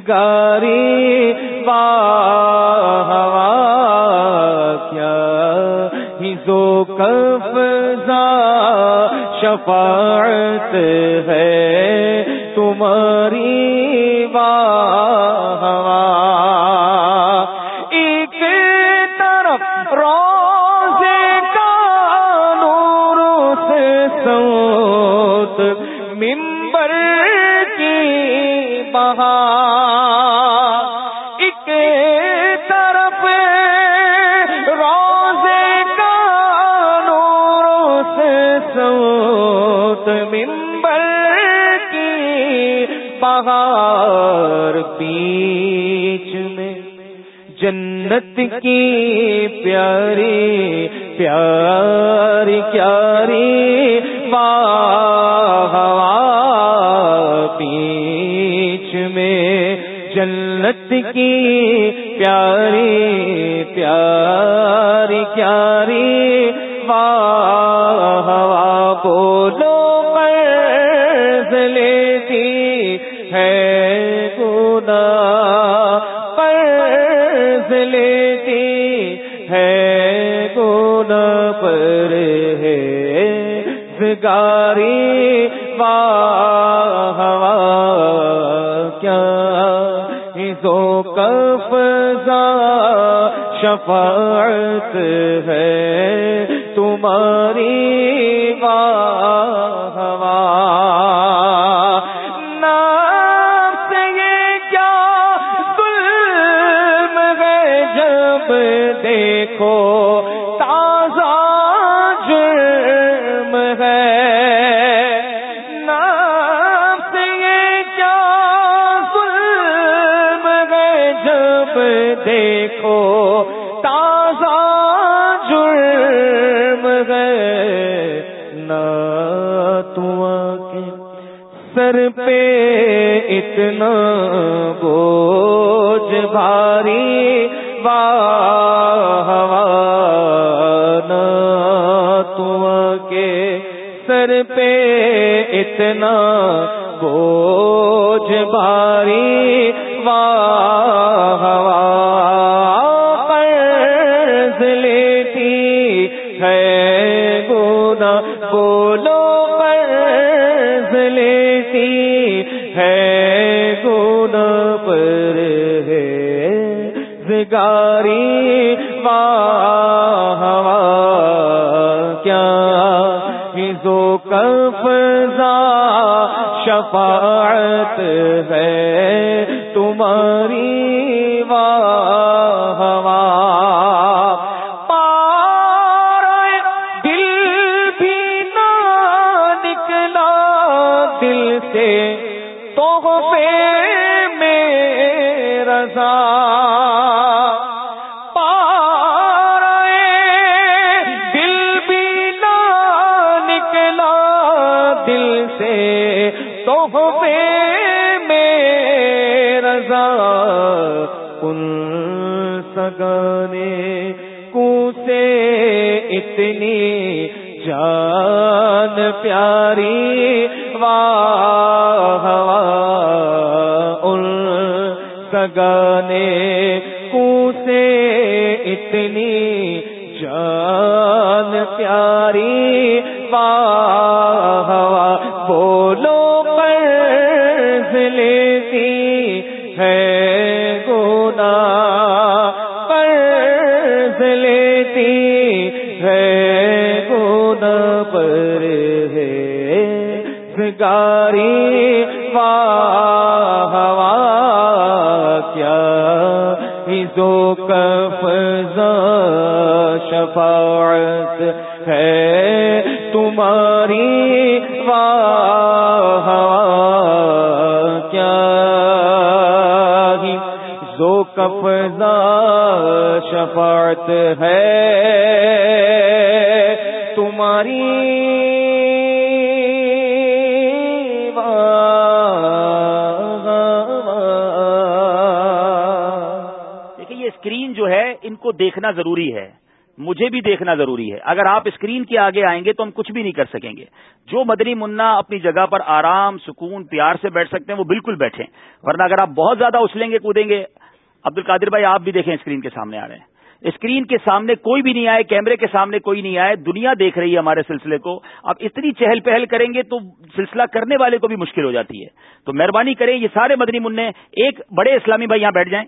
گاری ہوا کیا ہی دو کفزا شفاعت کفزا شفاعت جانے کو سے اتنی جان پیاری واہ ان سگانے کو سے اتنی جان پیاری شفاعت ہے۔ تمہاری اسکرین جو ہے، ان کو دیکھنا ضروری ہے۔ مجھے بھی دیکھنا ضروری ہے۔ اگر آپ اسکرین کے آگے آئیں گے تو ہم کچھ بھی نہیں کر سکیں گے۔ جو مدنی منا اپنی جگہ پر آرام، سکون، پیار سے بیٹھ سکتے ہیں، وہ بالکل بیٹھیں۔ ورنہ اگر آپ بہت زیادہ اچھلیں گے، کودیں گے عبد القادر بھائی، آپ بھی دیکھیں اسکرین کے سامنے آ رہے ہیں۔ اسکرین کے سامنے کوئی بھی نہیں آئے، کیمرے کے سامنے کوئی نہیں آئے، دنیا دیکھ رہی ہے ہمارے سلسلے کو۔ اب اتنی چہل پہل کریں گے تو سلسلہ کرنے والے کو بھی مشکل ہو جاتی ہے۔ تو مہربانی کریں، یہ سارے مدنی منع ایک بڑے اسلامی بھائی یہاں بیٹھ جائیں۔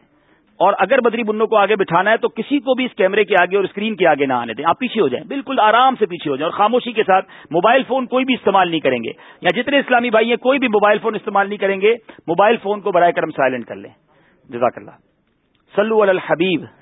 اور اگر بدری بنوں کو آگے بٹھانا ہے تو کسی کو بھی اس کیمرے کے آگے اور اسکرین کے آگے نہ آنے دیں۔ آپ پیچھے ہو جائیں، بالکل آرام سے پیچھے ہو جائیں۔ اور خاموشی کے ساتھ موبائل فون کوئی بھی استعمال نہیں کریں گے۔ یا جتنے اسلامی بھائی ہیں، کوئی بھی موبائل فون استعمال نہیں کریں گے۔ موبائل فون کو برائے کرم سائلنٹ کر لیں۔ جزاک اللہ۔ صلو علی الحبیب۔